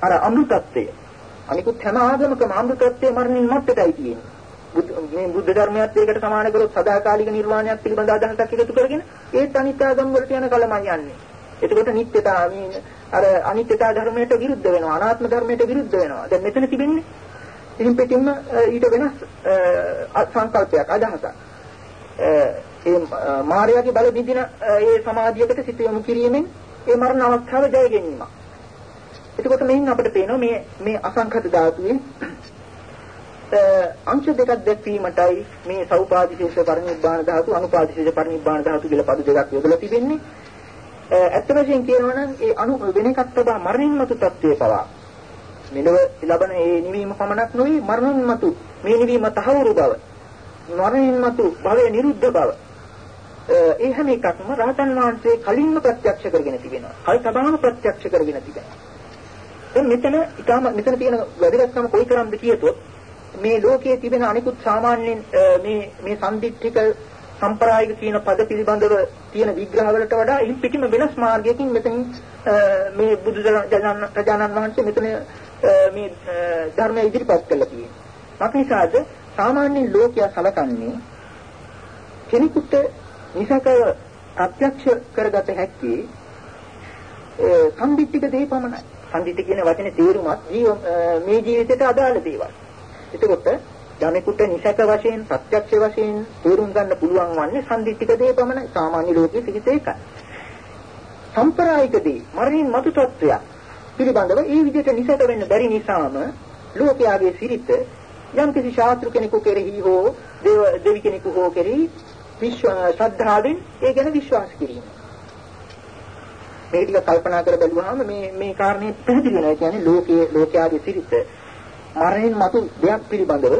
Speaker 1: අර අමෘතත්වය අනිකුත් හැම ආගමකම අමෘතත්වයේ මරණින් මත්තටයි තියෙන්නේ. මේ බුද්ධ ධර්මයත් ඒකට සමාන කරොත් සදාකාලික නිර්වාණයක් පිළිබඳ අදහසක් එකතු කරගෙන ඒත් අනිත්‍ය ආගම් වලට යන කලමයි යන්නේ. එතකොට නිත්‍යතා මේ අර අනිත්‍යතා ධර්මයට විරුද්ධ වෙනවා අනාත්ම ධර්මයට විරුද්ධ වෙනවා. දැන් මෙතන තිබෙන්නේ ඉතින් පිටින්ම ඊට වෙනස් සංකල්පයක් අදහසක්. ඒ මායාවේ බල බිඳින ඒ සමාධියකට සිත යොමු කිරීමෙන් ඒ මරණ අවස්ථාව ජය ගැනීම. එතකොට මෙයින් අපිට පේනවා මේ මේ අසංඛත ධාතුවේ අංශ දෙකක් දැක්වීමටයි මේ සෞපාදිශේෂ පරිනිබ්බාන ධාතු අනුපාදිශේෂ පරිනිබ්බාන ධාතු කියලා පද දෙකක් යොදලා තිබෙන්නේ. ඇත්ත වශයෙන් කියනවා නම් ඒ අනු වෙන එකක් තබා මරණින් මතු තත්ත්වයේ පවා මෙලොව ලබන ඒ නිවීම පමණක් නොවේ මරණින් මතු මේ නිවීම තහවුරු බව මරණින් මතු භවයේ නිරුද්ධ බව ඒ හැම එකක්ම රහතන් වහන්සේ කලින්ම ප්‍රත්‍යක්ෂ කරගෙන තිබෙනවා. කල් තබාම ප්‍රත්‍යක්ෂ කරගෙන තිබෙනවා. දැන් මෙතන ඊටම මෙතන තියෙන වැදගත්කම කොයිතරම්ද කියතොත් මේ ලෝකයේ තිබෙන අනිකුත් සාමාන්‍යයෙන් මේ මේ සම්දිත්තික සම්ප්‍රායික කියන පද පිළිබඳව තියෙන විග්‍රහවලට වඩා ඉන් පිටිම වෙනස් මාර්ගයකින් මෙතන මේ බුදු දහම වහන්සේ මෙතන මේ ධර්මය ඉදිරිපත් කළා කියන්නේ. මක්නිසාද සාමාන්‍ය ලෝකයා සලකන්නේ කෙනෙකුට නිසකව ප්‍රත්‍යක්ෂ කරගත හැකි සම්දිත්තික දේ පමණයි. සම්දිත්ති කියන වචනේ තේරුමත් ජීව මේ ජීවිතයට අදාළ දේවල්. එතකොට යමෙකුට නිසක වශයෙන් ප්‍රත්‍යක්ෂ වශයෙන් තේරුම් ගන්න පුළුවන් වන්නේ සම්දිත්තික දේ පමණයි. සාමාන්‍ය ලෝකයේ සිහිත එකයි. සම්ප්‍රායික දේ මරණින් මතු තත්ත්වයක් පිළිබඳව ඒ විදිහට නිසක වෙන්න බැරි නිසාම ලෝකයාගේ සිරිත යම් කිසි ශාස්ත්‍ර කෙනෙකු කෙරෙහි හෝ දේව දෙවි කෙනෙකු හෝ කෙරෙහි විශ්වාස ශ්‍රද්ධාවෙන් ඒ ගැන විශ්වාස කිරීම. මේ ටික කල්පනා කර බැලුවාම මේ මේ කාරණේ පැහැදිලි වෙනවා. කියන්නේ ලෝකයේ ලෝකයාගේ සිරිත මරණින් මතු දෙයක් පිළිබඳව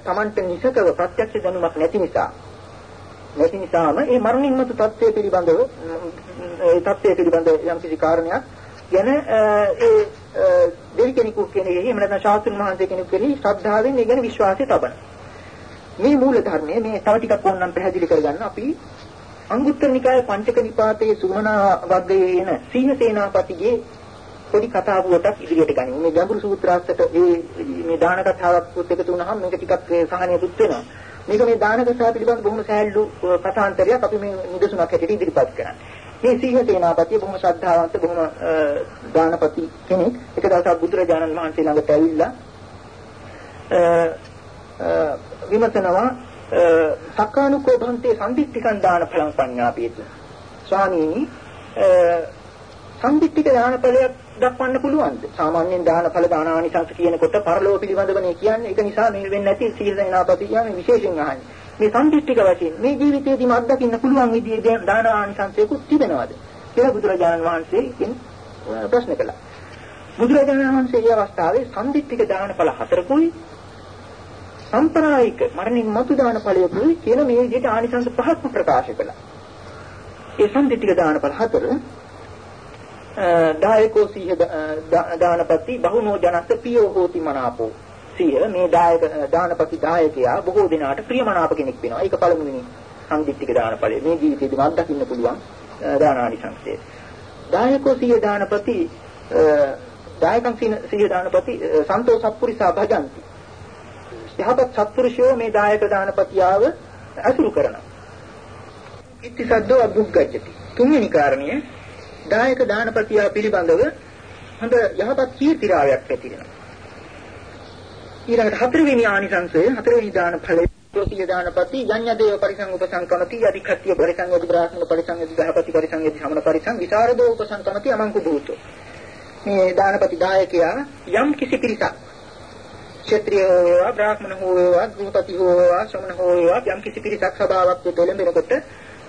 Speaker 1: තමන්ට නිසකව ප්‍රත්‍යක්ෂ දැනුමක් නැති නිසා නැති නිසාම මේ මරණින් මතු தත්ත්වය පිළිබඳව ඒ தත්ත්වය පිළිබඳ යම් කිසි කාරණයක් ගැන ඒ දෙවි කෙනෙකු කෙනෙකුගේ එහෙම නැත්නම් ශාස්ත්‍රඥ මහන්සිය කෙනෙකු කෙරෙහි ශ්‍රද්ධාවෙන් ඒ ගැන විශ්වාසය තබන. මේ මූල ධර්මයේ මේ තව ටිකක් ඕනනම් පැහැදිලි කරගන්න අපි අංගුත්තර නිකායේ පංචක නිපාතයේ සුමනා වර්ගයේ එන සීන සේනාපතිගේ පොඩි කතාවුවටක් ඉදිරියට ගනිමු. මේ ගැඹුරු සූත්‍රාස්තට මේ මේ දාන කතාවක් එකතු වුණාම මේක ටිකක් සහනයකුත් වෙනවා. මේක මේ දාන කතාව පිළිබඳ බොහොම සෑහළු කථාන්තරයක් අපි මේ නිදසුනක් හැටියට ඉදිරිපත් කරන්නේ. මේ සීහ සේනාපතිය බොහොම ශ්‍රද්ධාවන්ත බොහොම දානපති කෙනෙක්. එක දවසක් බුදුරජාණන් වහන්සේ ළඟට ඇවිල්ලා විමසනවා සක්කානුකෝ භන්තේ සම්දිත්තිකං දාන ඵලං පඤ්ඤාපේතු ස්වාමීනි සම්දිත්තික දානඵලයක් දක්වන්න පුළුවන්ද? සාමාන්‍යයෙන් දානඵල දානානිසංස කියනකොට පරලෝක පිළිබඳවනේ කියන්නේ. ඒක නිසා මේ වෙන්නේ නැති සීලසේනාපති කියන්නේ විශේෂයෙන් අහන්නේ. මේ සම්දිත්තික වශයෙන් මේ ජීවිතයේදීම අත්දකින්න පුළුවන් විදිහේ දානානිසංසයකුත් තිබෙනවද? කියලා බුදුරජාණන් වහන්සේ ප්‍රශ්න කළා. බුදුරජාණන් වහන්සේ මේ අවස්ථාවේ සම්දිත්තික දානඵල හතරකුයි සම්ප්‍රායික මරණින් මතු දානඵලයකුයි කියන මේ විදිහට ආනිසංස පහක්ම ප්‍රකාශ කළා. ඒ සම්දිත්තික දානඵල හතර දායකෝ සීහ දානපති බහුනෝ ජනස්ස පියෝ හෝති මනාපෝ. සීහ මේ දායක දානපති දායකයා බොහෝ දිනාට ප්‍රියමනාප කෙනෙක් වෙනවා. ඒක පළමුවෙනි සංදිත්තික දානඵලය මේ ජීවිතේදී මත් දකින්න පුළුවන් දානානිසංසය. දායකෝ සීහ දානපති දායකම් සීහ දානපති සන්තෝ සත්පුරිසා භජಂತಿ යහපත් සත්පුරුෂයෝ මේ දායක දානපතියාව අසුරු කරනවා. ඉති සද්දෝ අදුග්ගච්ඡති තුන්වෙනි කාරණිය දායක දානපතියා පිළිබඳව හොඳ යහපත් කීර්තිරාවයක් ඇතිවෙනවා. ඊළඟට හතරවෙනි ආනිසංසය හතරවෙනි දාන ඵලය දෝසිය දානපති යඤ්ඤ දේව පරිසං උපසංකමති අධිකත්‍ය පරිසං යදි බ්‍රාහ්මණ පරිසං යදි ගහපති පරිසං යදි සමන පරිසං විසරදෝ උපසංකමති අමංකු භූතෝ මේ දානපති දායකයා යම් කිසි පිරිසක් ක්ෂත්‍රිය හෝ වේවා බ්‍රාහ්මණ හෝ වේවා ගෘහපති හෝ වේවා ශ්‍රමණ හෝ වේවා යම් කිසි පිරිසක් සභාවක් දෙලෙඹෙනකොට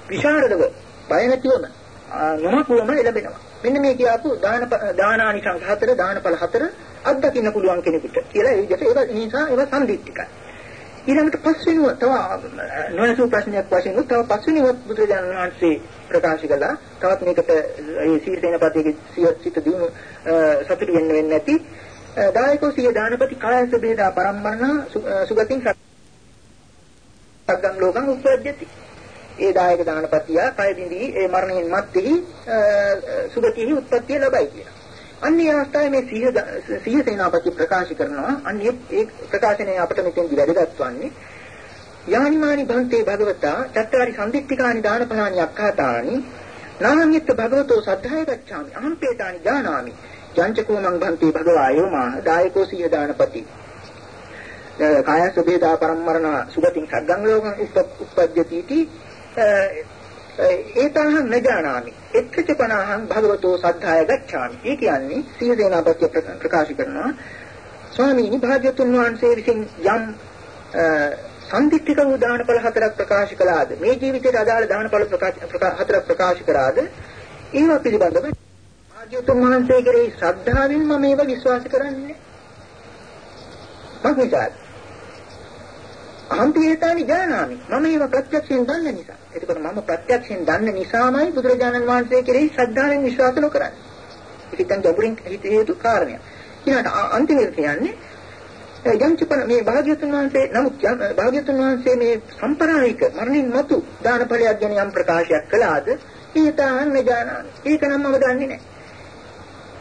Speaker 1: විශාරදව බය නැතිවම නොමකුවම එළඹෙනවා. මෙන්න මේ කියපු දාන දානානිසංස හතර දානඵල හතර අත්දකින්න පුළුවන් කෙනෙකුට කියලා ඒ විදිහට ඒක නිසා ඒක සම්දිත්තිකයි. ඊළඟට පස්වෙනිව තව නොයසු ප්‍රශ්නයක් වශයෙන් තව පස්වෙනිව බුදුරජාණන් වහන්සේ ප්‍රකාශ කළා. තවත් මේකට ඒ සීසේනපතිගේ සිත දිනු සතුටු වෙන්න වෙන්නේ නැති දායකෝ සිය දානපති කායස බේදා පරම්මරණ සුගතින් සග්ගම් ලෝකං උපජ්ජති. ඒ දායක දානපතියා කය බිඳී ඒ මරණයෙන් මත්තේහි සුගතියෙහි උත්පත්තිය ලබයි කියලා. අන්නේ අවස්ථාවේ මේ සිහිය සිහිය සේනාපති ප්‍රකාශ කරනවා. අන්නේ ඒ ප්‍රකාශනය අපිට මෙතෙන්දි වැදගත් වන්නේ යානිමානි භන්තේ භගවතා චත්තාරි සම්දිත්තිකානි දානපහානි අක්ඛාතානි නාහඤ්ඤත් භගවතෝ සද්ධාය ගච්ඡාමි අහම්පේතානි ඥානාමි ජංචකෝ මං භන්තේ භගවායෝ මා දායකෝ සිහිය දානපති. කායස බේදා පරම්මරණ සුගතින් සග්ගං ලෝකං උප්පජ්ජති ඒතහං නජානාමි එක්කච පනහං භගවතෝ සද්ධාය ගච්ඡාමි. ඒ කියන්නේ සීසේනාපති ප්‍රකාශ කරනවා. ස්වාමීනි භාග්‍යතුන් වහන්සේ විසින් යම් සම්දිත්තික වූ දානඵල හතරක් ප්‍රකාශ කළාද? මේ ජීවිතයට අදාළ දානඵල හතරක් ප්‍රකාශ කරාද? ඒවා පිළිබඳව භාග්‍යතුන් වහන්සේ කෙරෙහි ශ්‍රද්ධාවෙන් මම ඒවා විශ්වාස කරන්නේ. මක්නිසාද අහම්පියතානි ඥානාමි මම ඒව ප්‍රත්‍යක්ෂයෙන් දන්න නිසා. එතකොට මම ප්‍රත්‍යක්ෂයෙන් දන්න නිසාමයි බුදුරජාණන් වහන්සේ කෙරෙහි ශ්‍රද්ධාවෙන් විශ්වාස නොකරන්නේ. ඒක දැන් ගැඹුරින් හිතේ යුතු කාරණයක්. ඊළඟට අන්තිමට කියන්නේ යම්චපන මේ භාග්‍යතුන් වහන්සේ නමුත් භාග්‍යතුන් වහන්සේ මේ සම්ප්‍රායික මරණින් මතු දාන ඵලයක් ගැන යම් ප්‍රකාශයක් කළාද ඊතාන් නජානාමි ඒක නම් මම දන්නේ නැහැ.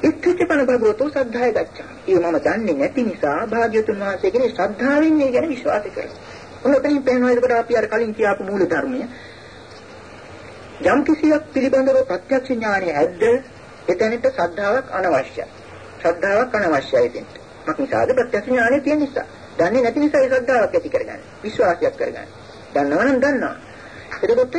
Speaker 1: ඉත්‍යචපන භගවතෝ සද්ධාය ගච්ඡාමි. ඒ මම දන්නේ නැති නිසා භාග්‍යතුන් වහන්සේ කෙරේ ශ්‍රද්ධාවෙන් මේ ගැන විශ්වාස කරනවා. ඔතනින් පේනවා එතකොට අපි අර කලින් කියපු මූල ධර්මය යම් කිසියක් පිළිබඳව ප්‍රත්‍යක්ෂ ඥානය ඇද්ද එතනට ශ්‍රද්ධාවක් අනවශ්‍යයි. ශ්‍රද්ධාවක් අනවශ්‍යයි දෙන්න. මොකද ප්‍රත්‍යක්ෂ ඥානය තියෙන නිසා. දන්නේ නැති නිසා ඒ ශ්‍රද්ධාවක් ඇති කරගන්න. විශ්වාසයක් කරගන්න. දන්නවනම් දන්නවා. එතකොට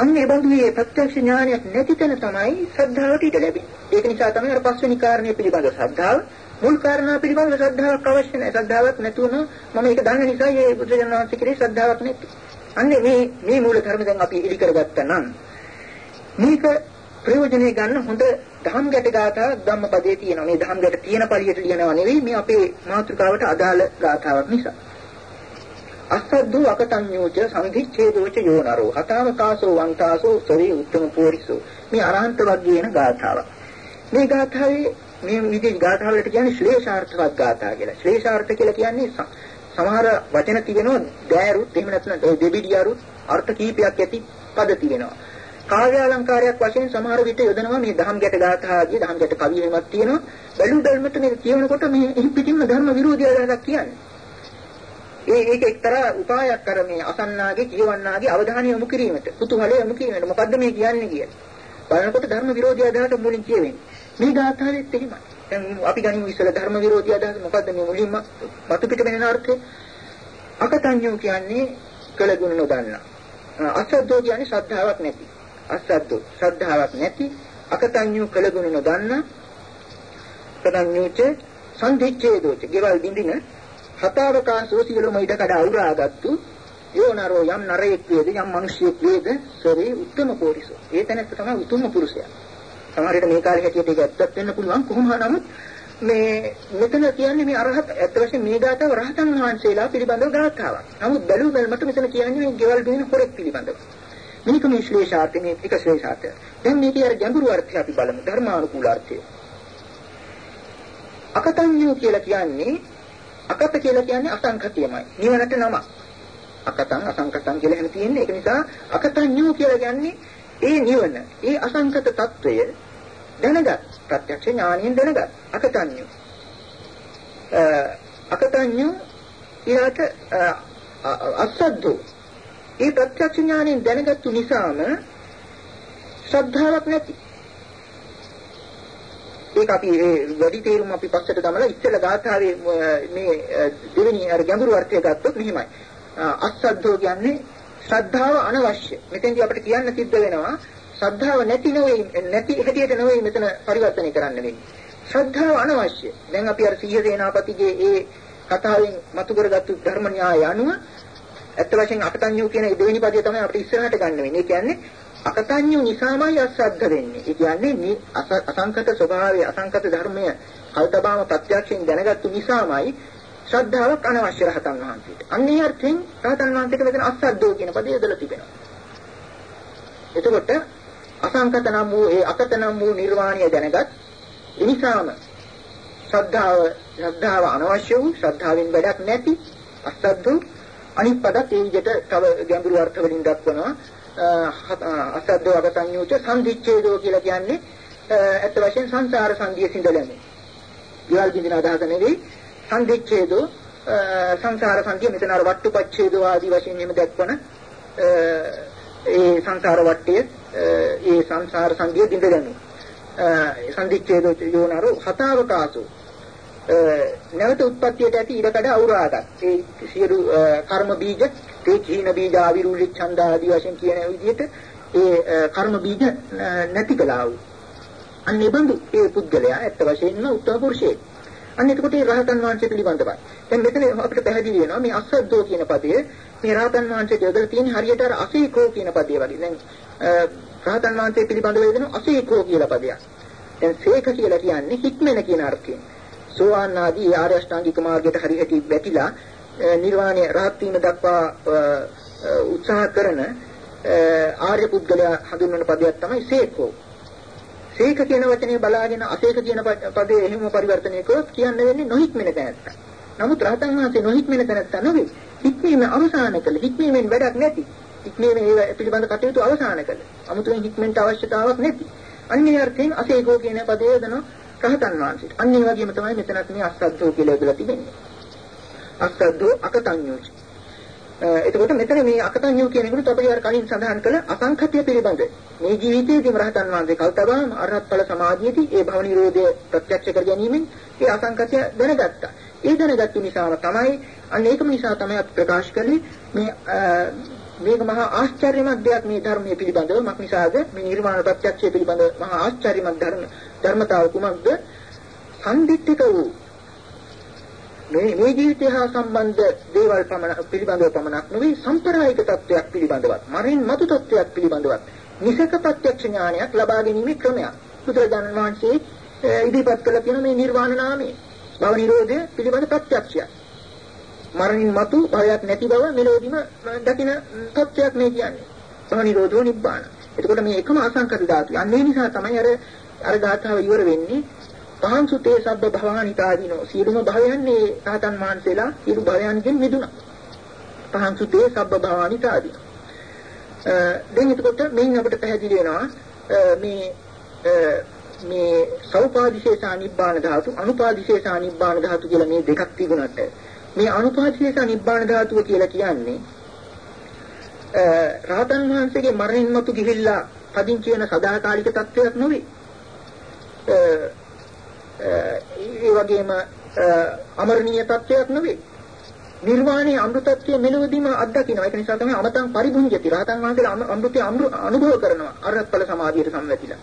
Speaker 1: අන්න ඒ බඳු මේ ප්‍රත්‍යක්ෂ ඥානයක් නැති තැන තමයි ශ්‍රද්ධාවට ඊට ලැබෙන්නේ. ඒක නිසා තමයි අර පස්වෙනි කාරණය පිළිබඳව ශ්‍රද්ධාව මුල් කාරණා පිළිබඳව ශ්‍රද්ධාවක් අවශ්‍ය නැහැ. ශ්‍රද්ධාවක් නැතුව මම ඒක දන්න නිසා මේ බුදුරජාණන් වහන්සේ කෙරේ ශ්‍රද්ධාවක් නැති. අන්නේ මේ මේ මූල ධර්ම දැන් අපි ඉලි කරගත්තා නම් මේක ප්‍රයෝජනෙ ගන්න හොඳ දහම් ගැට ගාථා ධම්මපදයේ තියෙනවා. මේ දහම් ගැට තියෙන පළියට ලියනවා නෙවෙයි මේ අපේ මාතෘකාවට අදාළ ගාථාවක් නිසා. අස්සද්දු අකටඤ්ඤෝච සංධිච්ඡේදෝච යෝනරෝ හතාවකාසෝ වන්තාසෝ සරි උත්තම පෝරිසෝ මේ අරහන්ත වර්ගයේන ගාථාවක්. මේ ගාථාවේ මේ විදිහේ ගාථා වලට කියන්නේ ශ්ලේෂාර්ථවත් ගාථා කියලා. ශ්ලේෂාර්ථ කියලා කියන්නේ සමහර වචන තිබෙනවා දෑරුත් එහෙම නැත්නම් දෙබිඩියරුත් අර්ථ කීපයක් ඇති පද තිබෙනවා. කාව්‍ය අලංකාරයක් වශයෙන් සමහර විට යොදනවා මේ දහම් ගැට ගාථා ආදී දහම් ගැට කවිය එහෙමත් තියෙනවා. බැලු බැලමට මේ කියනකොට මේ පිටින්ම ධර්ම විරෝධී අදහසක් කියන්නේ. ඒ ඒක එක්තරා උපායක් කර මේ අසන්නාගේ කියවන්නාගේ අවධානය යොමු කිරීමට කුතුහලය යොමු කිරීමට මොකද්ද මේ කියන්නේ කියලා. බලනකොට ධර්ම විරෝධී අදහස මුලින් කියවෙන්නේ. මේ ගාථාවෙත් එහෙමයි. දැන් අපි ගනිමු ඉස්සල ධර්ම විරෝධී අදහස මොකද්ද මේ මුලින්ම මතු පිට වෙන අර්ථය? අකතඤ්ඤෝ කියන්නේ කළගුණ නොදන්නා. අසද්දෝ කියන්නේ ශ්‍රද්ධාවක් නැති. අසද්දෝ ශ්‍රද්ධාවක් නැති අකතඤ්ඤු කළගුණ නොදන්න කතඤ්ඤුච සම්දිච්ඡේදෝච ගෙවල් බින්දින හතාවකාශෝ සියලුම ඉඩකඩ අවුරාගත්තු යෝනරෝ යම් නරයෙක් වේද යම් මිනිසියෙක් වේද සරේ උත්තම පොරිසෝ ඒ තැනත් තමයි උතුම්ම පුරුෂයා සමහර විට මේ කාලේ හැටියට ඒක ඇත්තක් වෙන්න පුළුවන් කොහොම නමුත් මේ මෙතන කියන්නේ මේ අරහත් ඇත්ත වශයෙන් මේ ගාතාව රහතන් වහන්සේලා පිළිබඳව ගාතාවක්. නමුත් බැලු බැලමට මෙතන කියන්නේ මේ ගෙවල් බින හොරෙක් පිළිබඳව. මේක මේ ශ්‍රේෂාර්ථ මේ එක ශ්‍රේෂාර්ථය. දැන් මේකේ අර ගැඹුරු අර්ථය අපි බලමු ධර්මානුකූල අර්ථය. අකතඤ්ඤෝ කියලා කියන්නේ අකත කියලා කියන්නේ අසංකතියමයි. නිවනට නම. අකතං අසංකතං කියලා එහෙම තියෙන්නේ. ඒක නිසා අකතඤ්ඤෝ කියලා කියන්නේ ඒ නිවන, ඒ අසංකත తত্ত্বය දැනගත්. ප්‍රත්‍යක්ෂ ඥානයෙන් දැනගත්. අකතඤ්ඤෝ. අකතඤ්ඤෝ ඊට අසද්දෝ. ඒ ප්‍රත්‍යක්ෂ ඥානයෙන් දැනගත්තු නිසාම ශ්‍රද්ධාවක් නැති ඒක අපි ඒ වැඩි තේරුම අපි පස්සට ගමලා ඉස්සෙල්ලා ගාථාවේ මේ දෙවෙනි අර ගැඹුරු අර්ථය ගත්තොත් මෙහිමයි අසද්දෝ කියන්නේ ශ්‍රද්ධාව අනවශ්‍ය මෙතෙන්දී අපිට කියන්න සිද්ධ වෙනවා ශ්‍රද්ධාව නැති නෙවෙයි නැති හැටියට නෙවෙයි මෙතන පරිවර්තනය කරන්න වෙන්නේ. ශ්‍රද්ධාව අනවශ්‍ය. දැන් අපි අර සීහ සේනාපතිගේ ඒ කතාවෙන් මතු කරගත්තු ධර්ම න්‍යාය අනුව ඇත්ත වශයෙන් අකතඤ්ඤු කියන දෙවෙනි පදය තමයි අපිට ඉස්සරහට ගන්න වෙන්නේ. ඒ කියන්නේ අකතඤ්ඤු නිසාමයි අශ්‍රද්ධ වෙන්නේ. ඒ කියන්නේ අසංකත ස්වභාවය අසංකත ධර්මය කල්තබාම ප්‍රත්‍යක්ෂයෙන් දැනගත්තු නිසාමයි ශ්‍රද්ධාවක් අනවශ්‍ය රහතන් වහන්සේට. අන්නේ අර්ථයෙන් රහතන් වහන්සේට මෙතන අස්සද්දෝ කියන පදය යොදලා තිබෙනවා. එතකොට අසංකත නම් වූ ඒ අකත නම් වූ නිර්වාණය දැනගත් එනිසාම ශ්‍රද්ධාව ශ්‍රද්ධාව අනවශ්‍ය වූ ශ්‍රද්ධාවෙන් වැඩක් නැති අසද්දු අනිත් පදත් ඒ විදිහට තව ගැඹුරු අර්ථ වලින් දක්වනවා අසද්දෝ අගතඤ්ඤෝච සම්දිච්ඡේදෝ කියලා කියන්නේ ඇත්ත වශයෙන් සංසාර සංගිය සිඳලන්නේ. ඊවල් බින්දින අදහස නෙවෙයි සම්දිච්ඡේදෝ සංසාර සංගිය මෙතන අර වට්ටුපච්ඡේදෝ ආදී වශයෙන් එහෙම දක්වන ඒ සංසාර වට්ටියේ ඒ සංසාර සංගිය දිඳගනු. සම්දිච්ඡේද යෝනරු හතාවකාසෝ නැවත උත්පත්තියට ඇති ඉඩකඩ අවුරාගත් ඒ සියලු කර්ම බීජ තේ කීන බීජ ආවිරුලි ඡන්ද ආදී වශයෙන් කියන විදිහට ඒ කර්ම බීජ නැති කළා වූ අන්නේ බඳු ඒ පුද්ගලයා ඇත්ත වශයෙන්ම උත්තර පුරුෂයෙක් අන්න එතකොට මේ රහතන් වහන්සේ පිළිබඳවයි දැන් මෙතන අපිට පැහැදිලි වෙනවා මේ අසද්දෝ කියන පදයේ මේ රහතන් වහන්සේට යොදලා තියෙන හරියට අර අසීකෝ කියන පදේ වගේ. දැන් රහතන් වහන්සේ පිළිබඳව යොදන අසීකෝ කියලා පදයක්. දැන් සේක කියලා කියන්නේ හික්මෙන කියන අර්ථයෙන්. සෝවාන් ආදී ආර්ය අෂ්ටාංගික මාර්ගයට හරියට වැටිලා නිර්වාණය රහත් වීම දක්වා උත්සාහ කරන ආර්ය පුද්ගලයා හඳුන්වන පදයක් තමයි සේකෝ. සේක කියන වචනේ බලාගෙන අසේක කියන පදේ එහෙම පරිවර්තනය කළොත් කියන්න වෙන්නේ නොහික්මෙන තැනත්තා. නමුත් රහතන් වහන්සේ නොහික්මෙන තැනත්තා නෙවෙයි. හික්මීම අවසාන කළ හික්මීමෙන් වැඩක් නැති හික්මීම ඒ පිළිබඳ කටයුතු අවසාන කළ 아무තුන් හික්මෙන්ට අවශ්‍යතාවක් නැති අන්නේ අර්ථයෙන් අසේකෝ කියන පදයේ යදන රහතන් වහන්සේට අන්නේ වගේම තමයි මෙතනත් මේ අස්සද්දෝ කියලා යදලා තිබෙන්නේ අස්සද්දෝ අකතඤ්ඤෝච. එතකොට මෙතන මේ අකතඤ්ඤෝ කියන එකට අපි අර කලින් සඳහන් කළ අසංඛත්‍ය පිළිබඳ. මේ ජීවිතයේදීම රහතන් වහන්සේ කල්තබාම අරහත් ඵල සමාධියදී ඒ භව නිරෝධය ප්‍රත්‍යක්ෂ කර ගැනීමෙන් ඒ අසංඛත්‍ය දැනගත්තා. ඒ දැනගත්තු නිසාම තමයි අන්න ඒකම නිසා තමයි අපි ප්‍රකාශ කළේ මේ මේක මහා ආශ්චර්යමත් දෙයක් මේ ධර්මයේ පිළිබඳව. මක් නිසාද? මේ නිර්වාණ ප්‍රත්‍යක්ෂය පිළිබඳව මහා ආශ්චර්යමත් ධර්ම ධර්මතාව කුමක්ද? සම්දිත්තික වූ මේ මේ ජීවිතය හා සම්බන්ධ දේවල් පමණ පිළිබඳව පමණක් නෙවෙයි සම්ප්‍රායික තත්වයක් පිළිබඳවත් මරින් මතු තත්වයක් පිළිබඳවත් නිසක ප්‍රත්‍යක්ෂ ඥානයක් ලබා ගැනීමේ ක්‍රමයක් බුදුරජාණන් වහන්සේ ඉදිරිපත් කළ තියෙන මේ නිර්වාණ නාමය භව නිරෝධය පිළිබඳ ප්‍රත්‍යක්ෂයක්. මරණින් මතු භවයක් නැති බව මෙලොවදීම දකින තත්ත්වයක් මේ කියන්නේ. භව නිරෝධෝ නිබ්බාන. එතකොට මේ එකම අසංකත ධාතුය. අන්න ඒ නිසා තමයි අර අර ධාතාව ඉවර වෙන්නේ. පහන් සුතේ සබ්බ භවානිතාදීනෝ සියලුම භවයන් මේ රහතන් වහන්සේලා සියලු භවයන්ගෙන් මිදුණා. පහන් සුතේ සබ්බ භවානිතාදීනෝ. දැන් එතකොට මෙයින් අපිට පැහැදිලි වෙනවා මේ මේ සෞපාදිශේෂා නිබ්බාන ධාතු අනුපාදිශේෂා නිබ්බාන ධාතු කියලා මේ දෙකක් තිබුණාට මේ අනුපාදිශේෂා නිබ්බාන ධාතුව කියලා කියන්නේ රහතන් වහන්සේගේ මරණින් මතු ගිහිල්ලා පදිංචි වෙන සදාකාලික තත්වයක් නෙවෙයි. ඒ වගේම අමරණීය තත්වයක් නෙවෙයි. නිර්වාණයේ අමෘතත්වය මෙලොවදීම අත්දකින්න. ඒක නිසා තමයි අමතං පරිභුංජති. රහතන් වහන්සේලා අමෘතය අනුභව කරනවා. අරහත් ඵල සමාධියට සම්වැදිලා.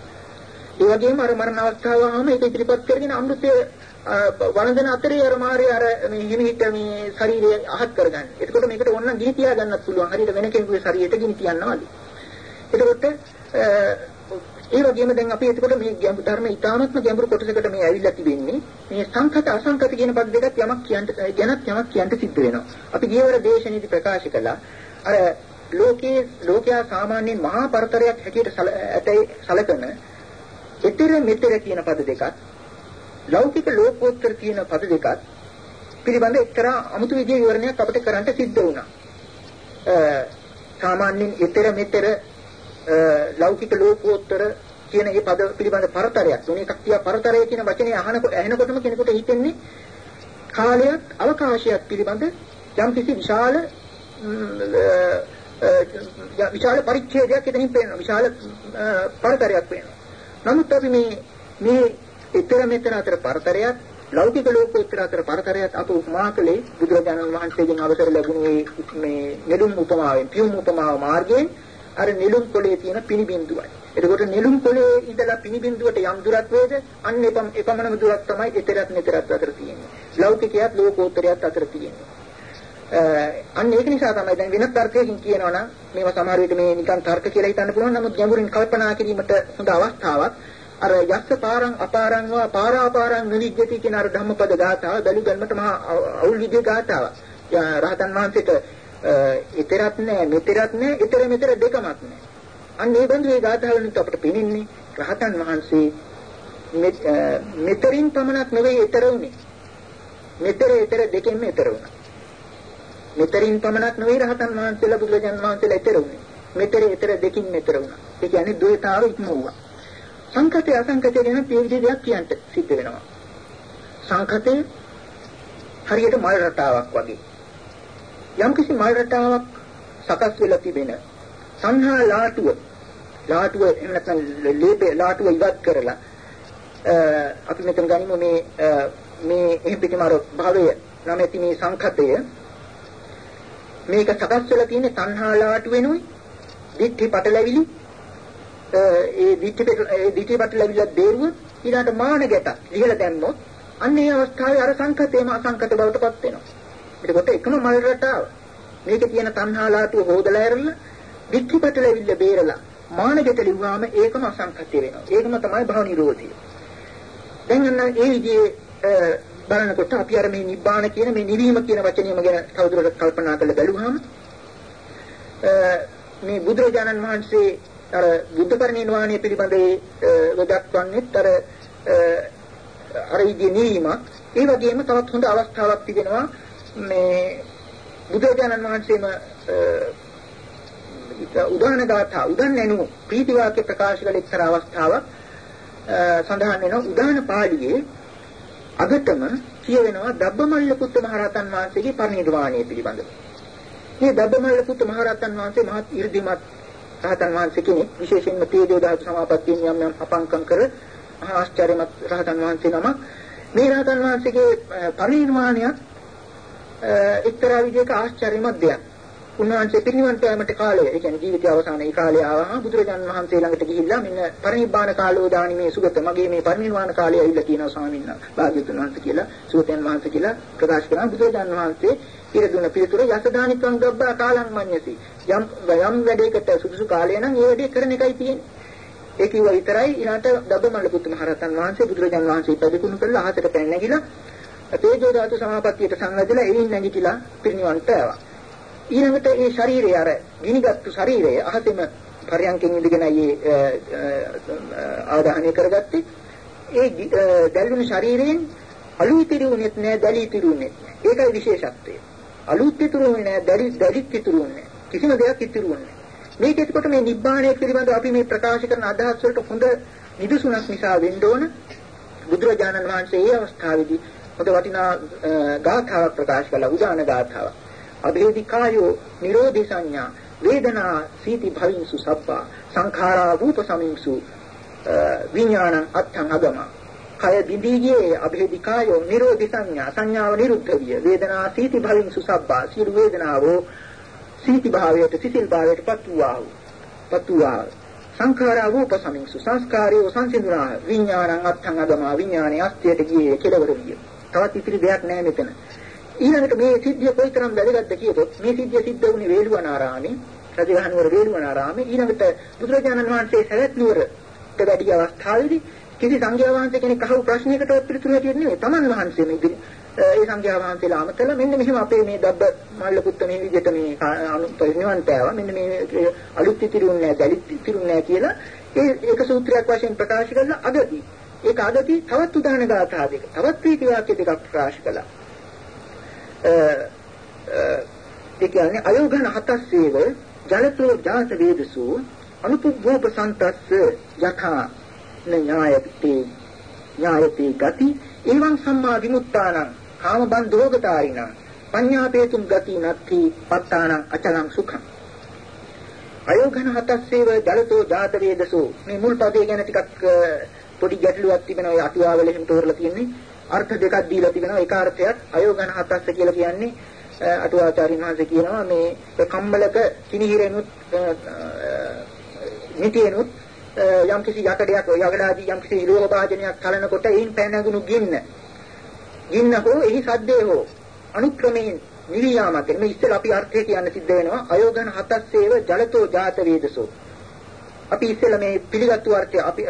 Speaker 1: ඒ වගේම අර මරණ අවස්ථාව වහම ඒක ඉදිරිපත් කරගෙන අමෘතය වළඳන අතරේ අර මාර්ය අර මේ හිමිහිට මේ ශරීරය අහත් කරගන්න. එතකොට මේකට ඕන ගිනි තියා ගන්නත් පුළුවන්. හරියට වෙන කෙනෙකුගේ ශරීරයට ගිනි තියන්නවා වගේ. එතකොට ඒ වගේම දැන් අපි එතකොට මේ ගැඹුරු ධර්ම ඊටාත්ම ගැඹුරු කොටසකට මේ ඇවිල්ලා තිබෙන්නේ මේ සංකත අසංකත කියන පද දෙකත් යමක් කියන්න ගැනත් යමක් කියන්න සිද්ධ වෙනවා. අපි ගියවර දේශනේදී ප්‍රකාශ කළා අර ලෝකයේ ලෝකයා සාමාන්‍යයෙන් මහා පරතරයක් හැටියට ඇතේ සැලකන ඊතර මෙතර කියන පද දෙකත් ලෞකික ලෝකෝත්තර කියන පද දෙකත් පිළිබඳ එක්තරා අමුතු විදිහේ විවරණයක් අපිට කරන්න සිද්ධ වුණා. සාමාන්‍යයෙන් ඊතර මෙතර ලෞකික ලෝකෝත්තර කියන මේ පද පිළිබඳ පරතරයක්. තුන එකක් තියා පරතරය කියන වචනේ අහනකොට ඇහෙනකොටම කෙනෙකුට හිතෙන්නේ කාලයක් අවකාශයක් පිළිබඳ යම් කිසි විශාල විශාල පරිච්ඡේදයක් එතනින් පේනවා. විශාල පරතරයක් පේනවා. නමුත් අපි මේ මේ ඊතර මෙතන අතර පරතරයක් ලෞකික ලෝකෝත්තර අතර පරතරයක් අප උපමා කළේ බුදුරජාණන් වහන්සේගෙන් අවසර ලැබුණේ මේ නෙළුම් උපමාවෙන් පියුම් උපමාව මාර්ගයෙන් අර නෙළුම් පොලේ තියෙන පිනිබින්දුවයි. එතකොට නෙළුම් පොලේ ඉඳලා පිනිබින්දුවට යම් දුරක් වේද අන්න එපම එපමණම දුරක් තමයි ඊතරත් මෙතරත් අතර තියෙන්නේ. ලෞකිකයත් ලෝකෝත්තරයත් අතර තියෙන්නේ. අන්න ඒක නිසා තමයි දැන් වෙනත් තර්කයකින් කියනවා නම් මේවා සමහර විට මේ නිකන් තර්ක කියලා හිතන්න පුළුවන් නමුත් ගැඹුරින් කල්පනා කිරීමට හොඳ අවස්ථාවක් අර යස්ස පාරං අපාරං වා පාරාපාරං නිවිජ්ජති කියන අර ධම්මපද ගාථාව බැලු බැලමට මහා අවුල් විදිය ගාථාවක්. රහතන් වහන්සේට ඊතරත් නෑ මෙතරත් නෑ ඊතර මෙතර දෙකමත් නෑ. අන්න ඒ බඳු ඒ ගාථාවලින් අපට පෙනෙන්නේ රහතන් වහන්සේ මෙතරින් පමණක් නෙවෙයි ඊතර උනේ මෙතර ඊතර දෙකෙන්ම ඊතර වුණා. මෙතරින් පමණක් නෙවෙයි රහතන් වහන්සේලා බුදුරජාණන් වහන්සේලා ඊතර උනේ මෙතර ඊතර දෙකින් ඊතර වුණා. ඒ කියන්නේ ද්වේතාව ඉක්මවුවා සංකතය අසංකතය ගැන පිළිවිද දෙයක් කියන්න සිද්ධ වෙනවා. සංකතය හරියට මල් රටාවක් වගේ. යම්කිසි මල් රටාවක් සකස් වෙලා තිබෙන සංහා ලාටුව ලාටුව එහෙම නැත්නම් ලේපේ ලාටුව ඉවත් කරලා අපි මෙතන ගනිමු මේ මේ එහෙම පිටිමාර භාවය නැමැති මේ සංඛතය. මේක සකස් වෙලා තියෙන්නේ සංහා ලාටු වෙනුයි. දිට්ඨි පටලැවිලි ඒ දිට්ඨි ඒ දිට්ඨි පටලැවිලි දේරුව ඊළාට මාන ගැට ඉහළ දැම්මොත් අන්න ඒ අවස්ථාවේ අර සංඛතේම අසංඛත බවට පත් වෙනවා. එතකොට එකම මල් රටාව. මේකේ තියෙන තණ්හාලාතුව හොදලා ඇරලා වික්ඛිපට ලැබිල්ල බේරලා මානගත ලිව්වාම ඒකම අසංකත්‍ය වෙනවා. ඒකම තමයි භව නිරෝධය. දැන් අන්න ඒ විදිහේ බලනකොට අපි අර මේ නිබ්බාන කියන මේ නිවීම කියන වචනයම ගැන තවදුරටත් කල්පනා කරලා බැලුවාම මේ බුදුරජාණන් වහන්සේ අර බුද්ධ පරිනිර්වාණය පිළිබඳව දක්වන්නේත් අර අර ඉදී නිවීමක් ඒ වගේම තවත් හොඳ අවස්ථාවක් තිබෙනවා මේ බුදුරජාණන් වහන්සේම උදාන ගාථා උදාන නැනු ප්‍රීති වාක්‍ය ප්‍රකාශ කළ එක්තරා අවස්ථාවක් සඳහන් වෙනවා උදාන පාළියේ අගටම කියවෙනවා දබ්බමල්ල පුත්ත මහරහතන් වහන්සේගේ පරිනිර්වාණය පිළිබඳව. මේ දබ්බමල්ල පුත්ත මහරහතන් වහන්සේ මහත් 이르දිමත් රහතන් වහන්සේ කෙනෙක් විශේෂයෙන්ම තේජෝ ධාතු සමාපත්තියෙන් යම් යම් අපංකම් කර ආශ්චර්යමත් රහතන් වහන්සේ නමක් මේ රහතන් වහන්සේගේ පරිනිර්වාණයත් එක්තරා විදිහක ආශ්චර්යමත් දෙයක්. උන්වහන්සේ පිරිනිවන් පෑමට කාලය, ඒ කියන්නේ ජීවිතය අවසානයේ කාලය ආවම බුදුරජාණන් වහන්සේ ළඟට ගිහිල්ලා මෙන්න පරිනිබ්බාන කාලෝ දානි මේ සුගත මගේ මේ පරිනිර්වාණ කාලය ඇවිල්ලා තියෙනවා ස්වාමීන් වහන්සේ. භාග්‍යවතුන් වහන්සේ කියලා සුගතයන් වහන්සේ කියලා ප්‍රකාශ කරනවා බුදුරජාණන් වහන්සේ පිර දුන පිළිතුර යසදානිත්වං ගබ්බා කාලං මඤ්ඤති. යම් යම් වැඩයකට සුදුසු කාලය නම් ඒ වැඩේ කරන එකයි තියෙන්නේ. ඒ කිව්ව විතරයි ඊළාට දබ්බමල්ල පුත්තු මහරහතන් වහන්සේ බුදුරජාණන් වහන්සේ පැවිදුණු කරලා අහසට පැන නැගිලා තේජෝ ධාතු සමාපත්තියට සංවැදලා එයින් නැගිටලා පිරිනිවන් පෑවා. ඊළඟට ඒ ශරීරය අර ගිනිගත්තු ශරීරය අහසෙම පරයන්කෙන් ඉඳගෙන ඒ ආදාහනය කරගත්තේ. ඒ දැල්වෙන ශරීරයෙන් අලුත් ඉතිරුනෙත් නෑ දැලි ඉතිරුනෙත් නෑ. ඒකයි විශේෂත්වය. අලුත් ඉතිරුනේ නෑ දැලි දැලිත් ඉතිරුනේ කිසිම දෙයක් ඉතිරුන්නේ මේක එතකොට මේ නිබ්බාණය පිළිබඳව අපි මේ ප්‍රකාශ කරන අදහස් වලට හොඳ නිදසුනක් නිසා වෙන්න ඕන. බුදුරජාණන් වහන්සේ ඒ අවස්ථාවේදී හොඳ වටිනා ගාථාවක් ප්‍රකාශ කළා උදාන ගාථාවක්. අභේදිකායෝ නිරෝධි සංඥා වේදනා සීති භවින්සු සබ්බා සංඛාරා රූප සමින්සු විඥානං අත්තං අගම. කය බිඳීගේ අභේදිකායෝ නිරෝධි සංඥා සංඥාව නිරුද්ධ විය. වේදනා සීති භවින්සු සබ්බා සියලු වේදනාවෝ සීති භාවයට සිසිල් භාවයට පත් වූවා පත් වූවා සංඛාරා රූපසමින්සු සංස්කාරය සංසිඳුනා විඥානං අත්තං අදමා විඥානයේ අස්තියට ගියේ කෙලවර විය. තවත් ඉතිරි දෙයක් නැහැ මෙතන. ඊළඟට මේ සිද්ධිය කොයිතරම් වැදගත්ද කියතොත් මේ සිද්ධිය සිද්ධ වුණේ වේළුවනාරාමේ රජගහනුවර වේළුවනාරාමේ. ඊළඟට බුදුරජාණන් වහන්සේ සවැත් නුවරට වැඩි අවස්ථාවේදී කිසි සංඝයා වහන්සේ කෙනෙක් අහපු ප්‍රශ්නයකට පිළිතුරු හැටියට නෙවෙයි තමන් වහන්සේ මේ ඉදිරි ඒ සංඝයා වහන්සේලා අමතලා මෙන්න මෙහෙම අපේ මේ දබ්බ මල්ල පුත්ත මේ විදිහට මේ අනුපරිණිවන් පෑවා මෙන්න මේ අලුත් ඉතිරුන්නේ නැහැ දැලිත් ඉතිරුන්නේ නැහැ කියලා ඒ ඒක සූත්‍රයක් වශයෙන් ප්‍රකාශ කරලා අදදී ඒක අදදී තවත් උදාහරණ ගාථා දෙක තවත් ප්‍රීති වාක්‍ය දෙකක් ප්‍රකාශ කළා. ඒ කියන්නේ අයෝඝන හතස්සේව ජලතෝ ජාත වේදසු අනුපුබ්බෝප සන්තස්ස යථා ඥායති ඥායති ගති එවං සම්මා විමුක්තානං කාම බන්ධෝගතාරිණ පඤ්ඤාපේතුම් ගති නත්ති පත්තානං අචලං සුඛං. අයෝඝන හතස්සේව ජලතෝ ජාත වේදසු මේ මුල් පදේ ගැන ටිකක් පොඩි ගැටලුවක් තිබෙනවා. ඒ අටුවාවල එහෙම තෝරලා තියෙන්නේ. අර්ථ දෙකක් දීලා තිබෙනවා. එක අර්ථයක් අයෝඝන හතස්ස කියලා කියන්නේ අටුවාචාරින් වහන්සේ කියනවා මේ කම්බලක කිනිහිරෙනුත් මිටියෙනුත් යම් කිසි යකඩයක් යකඩාදී යම් කිසි ලෝහ භාජනයක් කලනකොට එයින් පැනගුණු ගින්න. ගින්න හෝ එහි සද්දේ හෝ අනුක්‍රමයෙන් නිවියාමක්. මේ ඉස්සෙල් අපි අර්ථය කියන්න සිද්ධ වෙනවා. අයෝගන හතස්සේව ජලතෝ ජාත වේදසෝ. අපි ඉස්සෙල්ලා මේ පිළිගත්තු අර්ථය අපි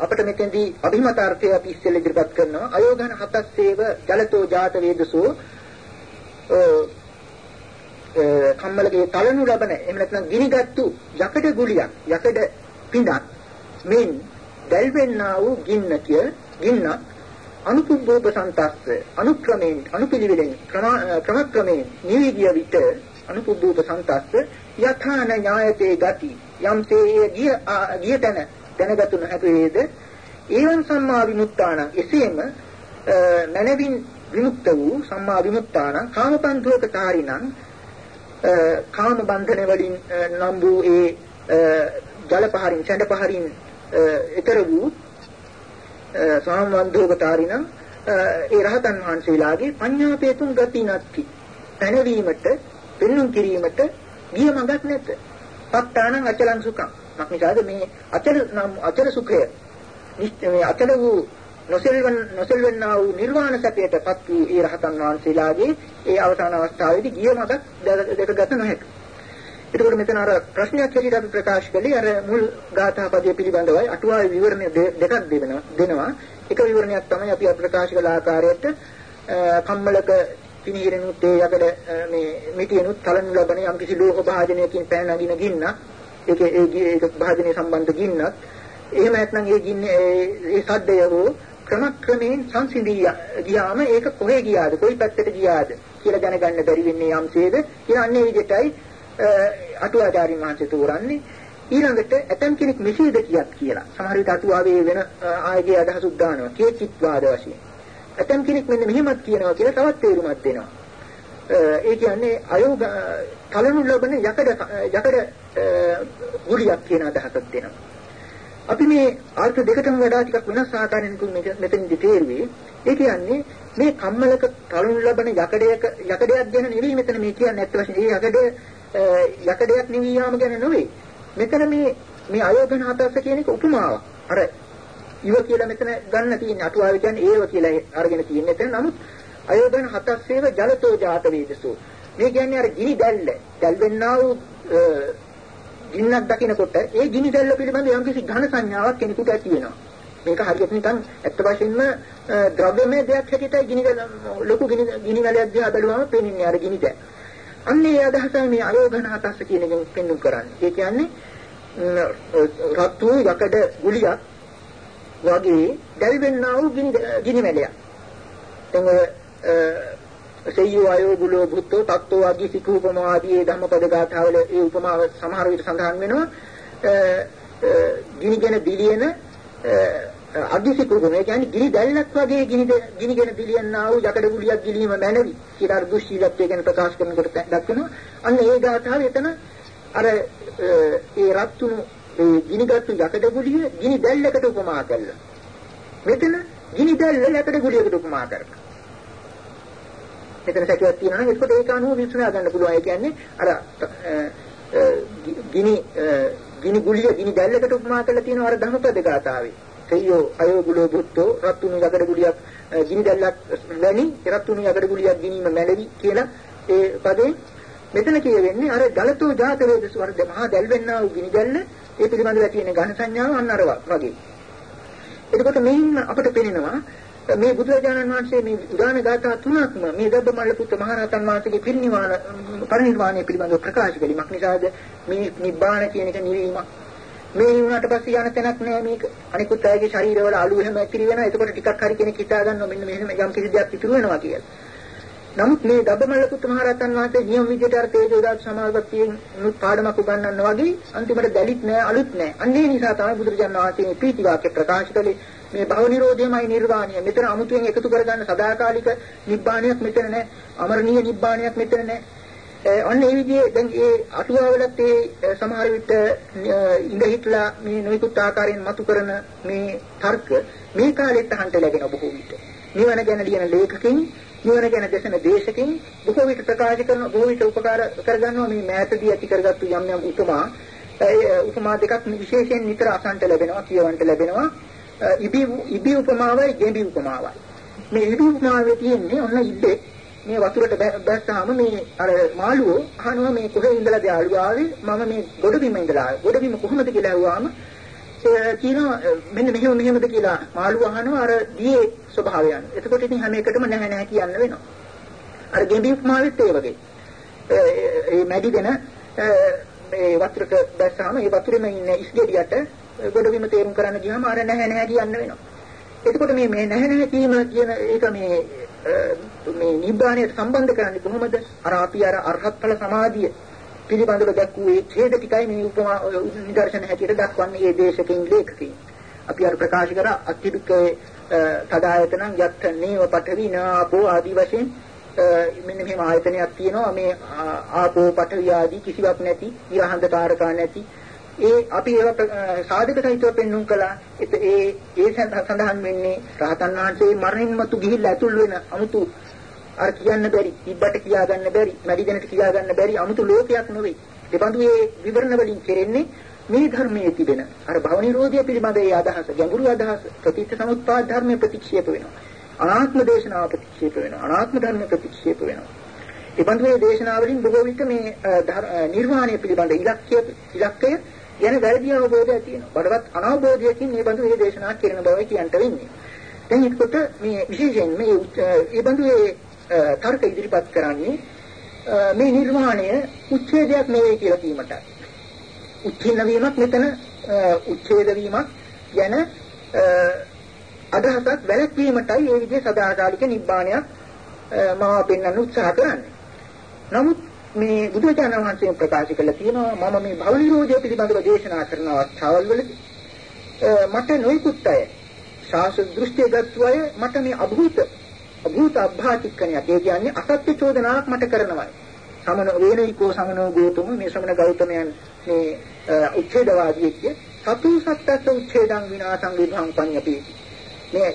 Speaker 1: අපිට මෙතෙන්දී අභිමත අර්ථය අපි ඉස්සෙල්ලා ඉදිරිපත් කරනවා. අයෝගන හතස්සේව ජලතෝ ජාත වේදසෝ කම්මලගේ තලනු ලබන එහෙම නැත්නම් ගිනිගත්තු යකඩ ගුලියක් යකඩ පිඬක් මෙන් දැල්වෙන්නා වූ ගින්න කිය ගින්න අනුපුබ්බෝප සන්තස්ස අනුක්‍රමයෙන් අනුපිළිවෙලෙන් ක්‍රමක්‍රමයෙන් නිවි ගිය විට අනුපුබ්බෝප සන්තස්ස යථාන ඥායතේ ගති. යම්සේ ගිය ගිය තැන දැනගතු නොහැකේද ඒවන් සම්මා විමුක්තාන එසේම මනවින් විමුක්ත වූ සම්මා විමුක්තාන කාමපන්ධෝක කාරිණං කාම බන්ධන වලින් නම් වූ ඒ ජල පහරින් ඡන්ද පහරින් ඊතර වූ සාමවන්ධෝගතාරිණ ඒ රහතන් වහන්සේලාගේ පඤ්ඤාපේතුන් ගති නැති පැනවීමට පෙන්눔 කිරීමට ගිය මඟක් නැත. පත්තානං අචලං සුඛං. මක්නිසාද මේ අචල නම් අචල සුඛය මේ අචල වූ නොසෙල්වන් නොසෙල්වන්නා වූ නිර්වාණ සත්‍යයටපත් වූ ඒ රහතන් වහන්සේලාගේ ඒ අවසාන අවස්ථාවේදී ගිය මඟක් දෙකගත නොහැක. එතකොට මෙතන අර ප්‍රශ්නයක් හැටියට අපි ප්‍රකාශ කළේ අර මුල් ගාථා පදයේ පිළිබඳවයි අටුවාවේ විවරණ දෙකක් දෙනවා. දෙනවා. එක විවරණයක් තමයි අපි ප්‍රකාශ කළ ආකාරයට කම්මලක පිනිහිරෙනුත් ඒ යකඩ මේ මිටියනුත් තලනු ලබන යම් කිසි ලෝහ භාජනයකින් පෑන නගින ගින්න ඒක ඒ ඒක භාජනය සම්බන්ධ ගින්නක් එහෙම නැත්නම් ඒ ගින්නේ ඒ සද්දය හෝ ක්‍රමක්‍රමයෙන් සංසිඳී ගියාම ඒක කොහේ ගියාද? කොයි පැත්තට ගියාද? කියලා දැනගන්න බැරි වෙන්නේ යම්සේද කියලා අන්නේ විදිහටයි අටුවාචාරින් වහන්සේ තෝරන්නේ. ඊළඟට ඇතම් කෙනෙක් මෙසේද කියත් කියලා. සමහර විට අටුවාවේ වෙන ආයගේ අදහසුත් දානවා. කේචිත්වාද වශයෙන්. ඇතම් කෙනෙක් මෙන්න මෙහෙමත් කියනවා කියලා තවත් තේරුමක් දෙනවා. ඒ කියන්නේ අයෝග කලනු ලබන යකඩ යකඩ ගුලියක් කියන අදහසක් දෙනවා. අපි මේ අර්ථ දෙකටම වඩා ටිකක් වෙනස් ආකාරයෙන් මෙතනදි තේරුවේ. ඒ කියන්නේ මේ කම්මලක තලනු ලබන යකඩයක යකඩයක් ගැන නෙවෙයි මෙතන මේ කියන්නේ ඇත්ත වශයෙන්ම. මේ යකඩ යකඩයක් නිවී යාම ගැන නෙවෙයි. මෙතන මේ මේ අයෝධන හතස්ස කියන එක උපමාවක්. අර ඉව කියලා මෙතන ගන්න තියෙන අටුවාව කියන්නේ ඒව කියලා අරගෙන තියෙන එතන නමුත් අයෝධන හතස්සේව ජලතෝ ජාත වේදසෝ මේ කියන්නේ අර ගිනි දැල්ල දැල්වෙන්නා වූ ගින්නක් දකිනකොට ඒ ගිනි දැල්ල පිළිබඳ යම්කිසි ඝන සංඥාවක් කෙනෙකුට ඇති වෙනවා. මේක හරියට නිකන් ඇත්ත වශයෙන්ම ද්‍රව්‍යමය දෙයක් හැටියට ගිනි ලොකු ගිනි ගිනි වැලයක් දිහා බැලුවම පේන්නේ අර ගිනි දැල්. අන්න ඒ අදහසයි මේ අයෝඝන හතස්ස කියන එකෙන් පෙන්වු කරන්නේ. ඒ කියන්නේ රත් වූ යකඩ ගුලියක් වගේ දැල්වෙන්නා වූ ගිනි ගිනි වැලයක්. දැන් ඔය සෙය්‍යෝ අයෝ බුලෝ බුත්තෝ තත්ත්වෝ ආදී සිකූපම ආදී ධම්මපද ගාථාවල ඒ උපමාව සමහර විට සඳහන් වෙනවා. ගිනිගෙන දිලියන අදිසි කුරුම ඒ කියන්නේ ගිනි දැල්ලක් වගේ ගිනි ගිනිගෙන දිලියන්නා වූ යකඩ ගුලියක් ගිලීම මැනවි. කියලා අර දුස්සීලත්වය ගැන ප්‍රකාශ කරනකොට දක්වනවා. අන්න ඒ ගාථාව එතන අර ඒ රත්තුණු ඒ ගිනිගත්තු යකඩ ගුලිය ගිනි දැල්ලකට උපමා කළා මෙතන ගිනි දැල්ල යකඩ ගුලියකට උපමා කරනවා මෙතන සැකයක් තියෙනවා නම් ඒකට ඒක අනුව විශ්ලේෂණය ගන්න පුළුවන්. ඒ කියන්නේ අර ගිනි ගිනි ගුලිය ගිනි දැල්ලකට උපමා කරලා තියෙනවා අර ධම්මපද ගාථාවේ. තෙයෝ අයෝ ගුලෝ බුත්තෝ රත්තුණු යකඩ ගුලියක් ගිනි දැල්ලක් වැනි රත්තුණු යකඩ ගුලියක් ගිනීම මැලවි කියලා ඒ පදේ මෙතන කියවෙන්නේ අර ගලතෝ ජාත වේද ස්වර්ග මහා දැල්වෙන්නා වූ ගිනි දැල්ල ඒ පිළිබඳව ඇති වෙන ඝන සංඥාව අන්න අර වගේ. එතකොට මේන් අපිට පේනවා මේ බුදුරජාණන් වහන්සේ මේ උදාන ගාථා තුනක්ම මේ දබ්බමල්ල පුත් මහරහතන් වහන්සේගේ පිරිනිවාන පරිනිර්වාණය පිළිබඳව ප්‍රකාශ කළීමක් නිසාද? මේ නිබ්බාන කියන එක නිවීමක් මේ වුණාට පස්සේ යන තැනක් නෑ මේක. අනිකුත් අයගේ ශරීරවල අලු එහෙම ඇතිරි වෙනවා එතකොට ටිකක් හරි කෙනෙක් හිතා ගන්නවා මෙන්න මෙහෙම යම් කිසි දෙයක් ඉතුරු වෙනවා කියලා. නමුත් මේ දබ්බමල්ල පුත් මහරහතන් වහන්සේ නියම විදිහට අර තේජෝ දාත් සමාගතියෙන් නුත් පාඩමක් උගන්වනවා වගේ අන්තිමට දැලිත් නෑ අලුත් නෑ අන්නේ නිසා තමයි බුදුරජාණන් වහන්සේ මේ ප්‍රීති වාක්‍ය ප්‍රකාශ කළේ මේ භව නිරෝධයමයි නිර්වාණය. මෙතන අමුතුවෙන් එකතු කරගන්න සදාකාලික නිබ්බාණයක් මෙතන නැහැ. අමරණීය නිබ්බාණයක් මෙතන නැහැ. අන්න ඒ විදිහේ දැන් ඒ අටුවාවලත් ඒ සමහර විට ඉඳ හිටලා මේ නොයෙකුත් ආකාරයෙන් මතු කරන මේ තර්ක මේ කාලෙත් අහන්ට ලැබෙන බොහෝ විට. නිවන ගැන ලියන ලේඛකින් නිවන ගැන දේශන දේශකින් බොහෝ විට ප්‍රකාශ කරන බොහෝ විට උපකාර කරගන්නවා. මේ මෑතදී ඇති කරගත්තු යම් යම් උපමා. උපමා දෙකක් විශේෂයෙන් නිතර අසන්ට ලැබෙනවා කියවන්ට ලැබෙනවා. ඉබි ඉබි උපමාවයි ගෙඹි උපමාවයි. මේ ඉබි උපමාවේ තියෙන්නේ ඔන්න ඉබ්බේ. මේ වතුරට බැස්සාම මේ අර මාළුවෝ අහනවා මේ කොහේ ඉඳලාද යාළුවා? ආවේ. මම මේ ගොඩබිම ඉඳලා ආවේ. ගොඩබිම කොහොමද කියලා අහුවාම කියනවා මෙන්න මෙහෙම මෙහෙමද කියලා මාළුව අහනවා අර දියේ ස්වභාවයන්. එතකොට ඉතින් හැම එකටම නැහැ නැහැ කියන්න වෙනවා. අර ගෙඹි උපමාවෙත් ඒ වගේ. ඒ මැඩිගෙන මේ වතුරට බැස්සාම ඒ වතුරේම ඉන්න ඉස්ගෙඩියට ගොඩබිම තේරුම් කරන්න ගියාම අර නැහැ නැහැ කියන්න වෙනවා. එතකොට මේ මේ නැහැ නැහැ කීම කියන ඒක මේ මේ නිබ්බාණයට සම්බන්ධ කරන්නේ කොහොමද? අර අපි අර අරහත් ඵල සමාධිය පිළිබඳව දැක්වුවේ ඡේද ටිකයි මේ උපමා නිදර්ශන හැටියට දක්වන්නේ මේ දේශකෙන් ලේඛකෙන්. අපි අර ප්‍රකාශ කර අතිවිකේ තදායතන යත් නේව පඨවි නාපෝ ආදි වශයෙන් මෙන්න මෙහෙම ආයතනයක් තියෙනවා. මේ ආපෝ පඨවි ආදී කිසිවක් නැති ඉරහඳ කාරකා නැති. ඒ අපි ඒවා සාධක සහිතව පෙන්වුම් කළා. ඒ ඒ සඳහන් වෙන්නේ රහතන් වහන්සේ මරණින් මතු ගිහිල්ලා ඇතුල් වෙන 아무තු අර කියන්න බැරි, ඉබ්බට කියා ගන්න බැරි, මැඩිදෙනට කියා ගන්න බැරි 아무තු ලෝකයක් නෙවෙයි. ඒබඳු මේ විවරණ වලින් කෙරෙන්නේ මේ ධර්මයේ තිබෙන අර භව නිරෝධය පිළිබඳ ඒ අදහස, ගැඹුරු අදහස, ප්‍රතිච්ඡ සමුප්පාද ධර්මයේ ප්‍රතික්ෂේප වෙනවා. අනාත්ම දේශනාව ප්‍රතික්ෂේප වෙනවා. අනාත්ම ධර්ම ප්‍රතික්ෂේප වෙනවා. ඒ බඳු මේ දේශනාවලින් බොහෝ විට මේ නිර්වාණය පිළිබඳ ඉලක්කය ඉලක්කය ගැන වැරදි අවබෝධයක් තියෙනවා. බඩවත් අනවබෝධයකින් මේ බඳු මේ දේශනා කරන බවයි කියන්ට වෙන්නේ. දැන් ඒකට මේ විශේෂයෙන් මේ මේ බඳු මේ තර්ක ඉදිරිපත් කරන්නේ මේ නිර්වාණය උච්ඡේදයක් නෙවෙයි කියලා කීමට. උච්ඡින්න වීමක් මෙතන උච්ඡේද වීමක් ගැන අදහසක් වැළැක්වීමටයි මේ විදිහේ සදාකාලික නිබ්බාණයක් මම පෙන්වන්න උත්සාහ කරන්නේ. නමුත් මේ බුදුචානන් වහන්සේ ප්‍රකාශ කළා තියෙනවා මම මේ භව නිරෝධය පිළිබඳව දේශනා කරන අවස්ථාවල් වලදී මට නොයිකුත් අය ශාස්ත්‍ර දෘෂ්ටිය ගත්තු අය මට මේ අභූත අභූත අභාතික්කණයක් ඒ කියන්නේ අසත්‍ය චෝදනාවක් මට කරනවා. සමන වේනිකෝ සමනෝ ගෝතම. මේ සමන ගෞතමයන් මේ උච්ඡේදවාදී කිය සතු සත්‍යස්ස උච්ඡේදං විනාසං විභං පඤ්ඤපේති. මේ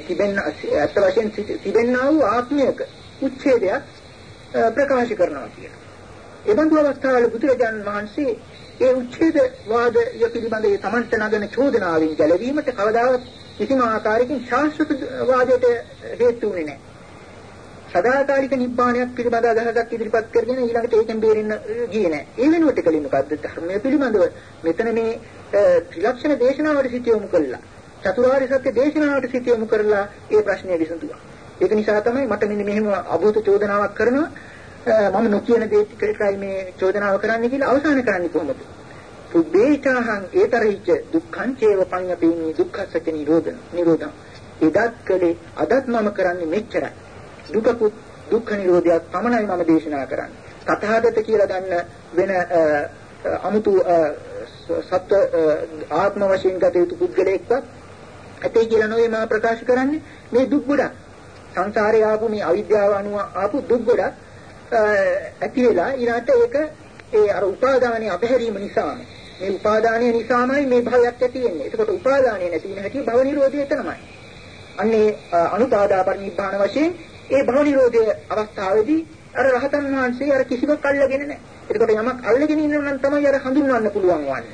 Speaker 1: තිබෙන අත් වශයෙන් තිබෙනා වූ ආත්මයක උච්ඡේදයක් ප්‍රකාශ කරනවා කියලා. ඒ බඳු අවස්ථාවල බුදුරජාණන් වහන්සේ ඒ උච්ඡේද වාදය පිළිබඳ ඒ තමන්ට නගන චෝදනාවෙන් ගැලවීමට කවදාවත් කිසිම ආකාරයකින් ශාස්ත්‍ර වාදයට හේතු වෙන්නේ නැහැ. සදාකාලික නිබ්බාණයක් පිළිබඳ අදහසක් ඉදිරිපත් කරගෙන ඊළඟට ඒකෙන් බේරෙන්න ගියේ නැහැ. ඒ වෙනුවට කලින් මොකද්ද? ධර්මයේ පිළිබඳව මෙතන මේ ත්‍රිලක්ෂණ දේශනාවට සිට යොමු කළා. චතුරාර්ය සත්‍ය දේශනාවට සිට යොමු කරලා ඒ ප්‍රශ්නය විසඳුවා. ඒක නිසා තමයි මට මෙන්න මෙහෙම අභූත චෝදනාවක් කරනවා මම නොකියන දේ ටිකයි මේ චෝදනාව කරන්න කියලා අවසන් කරන්නේ කොහොමද? සුබ්බේචාහං ඒතරිච්ච දුක්ඛං චේව පඤ්ඤපේමි දුක්ඛසච්ච නිරෝධන නිරෝධං එදත් කලේ අදත් මම කරන්නේ මෙච්චරයි. දුකකුත් දුක්ඛ නිරෝධයක් පමණයි මම දේශනා කරන්නේ. තථාගත කියලා ගන්න වෙන අමුතු සත්‍ය ආත්ම වශයෙන් ගත යුතු පුද්ගලයෙක්වත් ඇතේ කියලා නොවේ මම ප්‍රකාශ කරන්නේ මේ දුක් ගොඩක් සංසාරේ ආපු මේ අවිද්‍යාව අනුව ආපු දුක් ගොඩක් ඇති වෙලා ඊළාට ඒක ඒ අර උපාදානයේ අපහැරීම නිසාම මේ උපාදානය නිසාමයි මේ භවයක් ඇති වෙන්නේ. ඒකට උපාදානය නැති වෙන හැටි භව නිරෝධය එතනමයි. අන්නේ අනුපාදා පරිනිබ්බාන වශයෙන් ඒ භව නිරෝධයේ අවස්ථාවේදී අර රහතන් වහන්සේ අර කිසිවක් අල්ලගෙන නැහැ. ඒකට යමක් අල්ලගෙන ඉන්නව නම් තමයි අර හඳුන්වන්න පුළුවන් වන්නේ.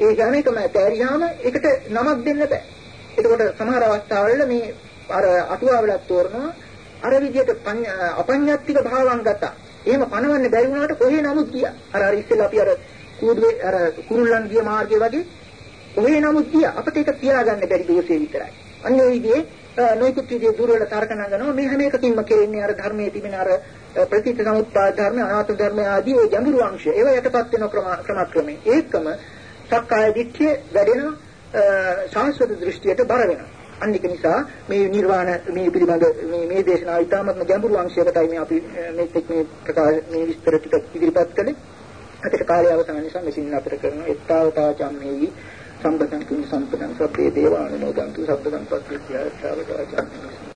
Speaker 1: ඒ ගණේකම තෑරියාම ඒකට නමක් දෙන්න බෑ. එතකොට සමහර අවස්ථාවල මේ අර අටුවාවලක් තෝරනවා අර විදිහට අපඤ්ඤාත්තික භාවං ගත්තා. එහෙම පණවන්න බැරි වුණාට කොහේ නමුත් ගියා. අර අර ඉස්සෙල්ලා අපි අර කූඩුවේ අර කුරුල්ලන් ගිය මාර්ගයේ වගේ කොහේ නමුත් ගියා. අපිට ඒක තියාගන්න බැරි දෝෂේ විතරයි. අන්න ඒ විදිහේ නොයෙකුත් විදිහේ දුර්වල තර්ක නගනවා. මේ හැම එකකින්ම කෙරෙන්නේ අර ධර්මයේ තිබෙන අර ප්‍රතිත්‍ය සමුප්පාද ධර්ම, අනාත්ම ධර්ම ආදී ඒ ගැඹුරු අංශ. ඒවා යටපත් වෙන ක්‍රමක්‍රමයෙන්. ඒකම සක්කාය දිට්ඨිය වැඩෙන සාස්වත දෘෂ්ටියට බර වෙනවා. අනික නිසා මේ නිර්වාණ මේ පිළිබඳ මේ මේ දේශනාව ඉතාමත්ම ගැඹුරු අංශයකටයි මේ අපි මේ මේ ප්‍රකාශ මේ විස්තර ටික ඉදිරිපත් කළේ. අතට කාලය අවසන් නිසා මෙසින් අතර කරන එත්තාවතා චම්මේහි සම්පතං කුඤ්ඤ සම්පතං සබ්බේ දේවානුමෝදන්තු සබ්බ සම්පත්තිය ත්‍යාගතාවතා චම්මේහි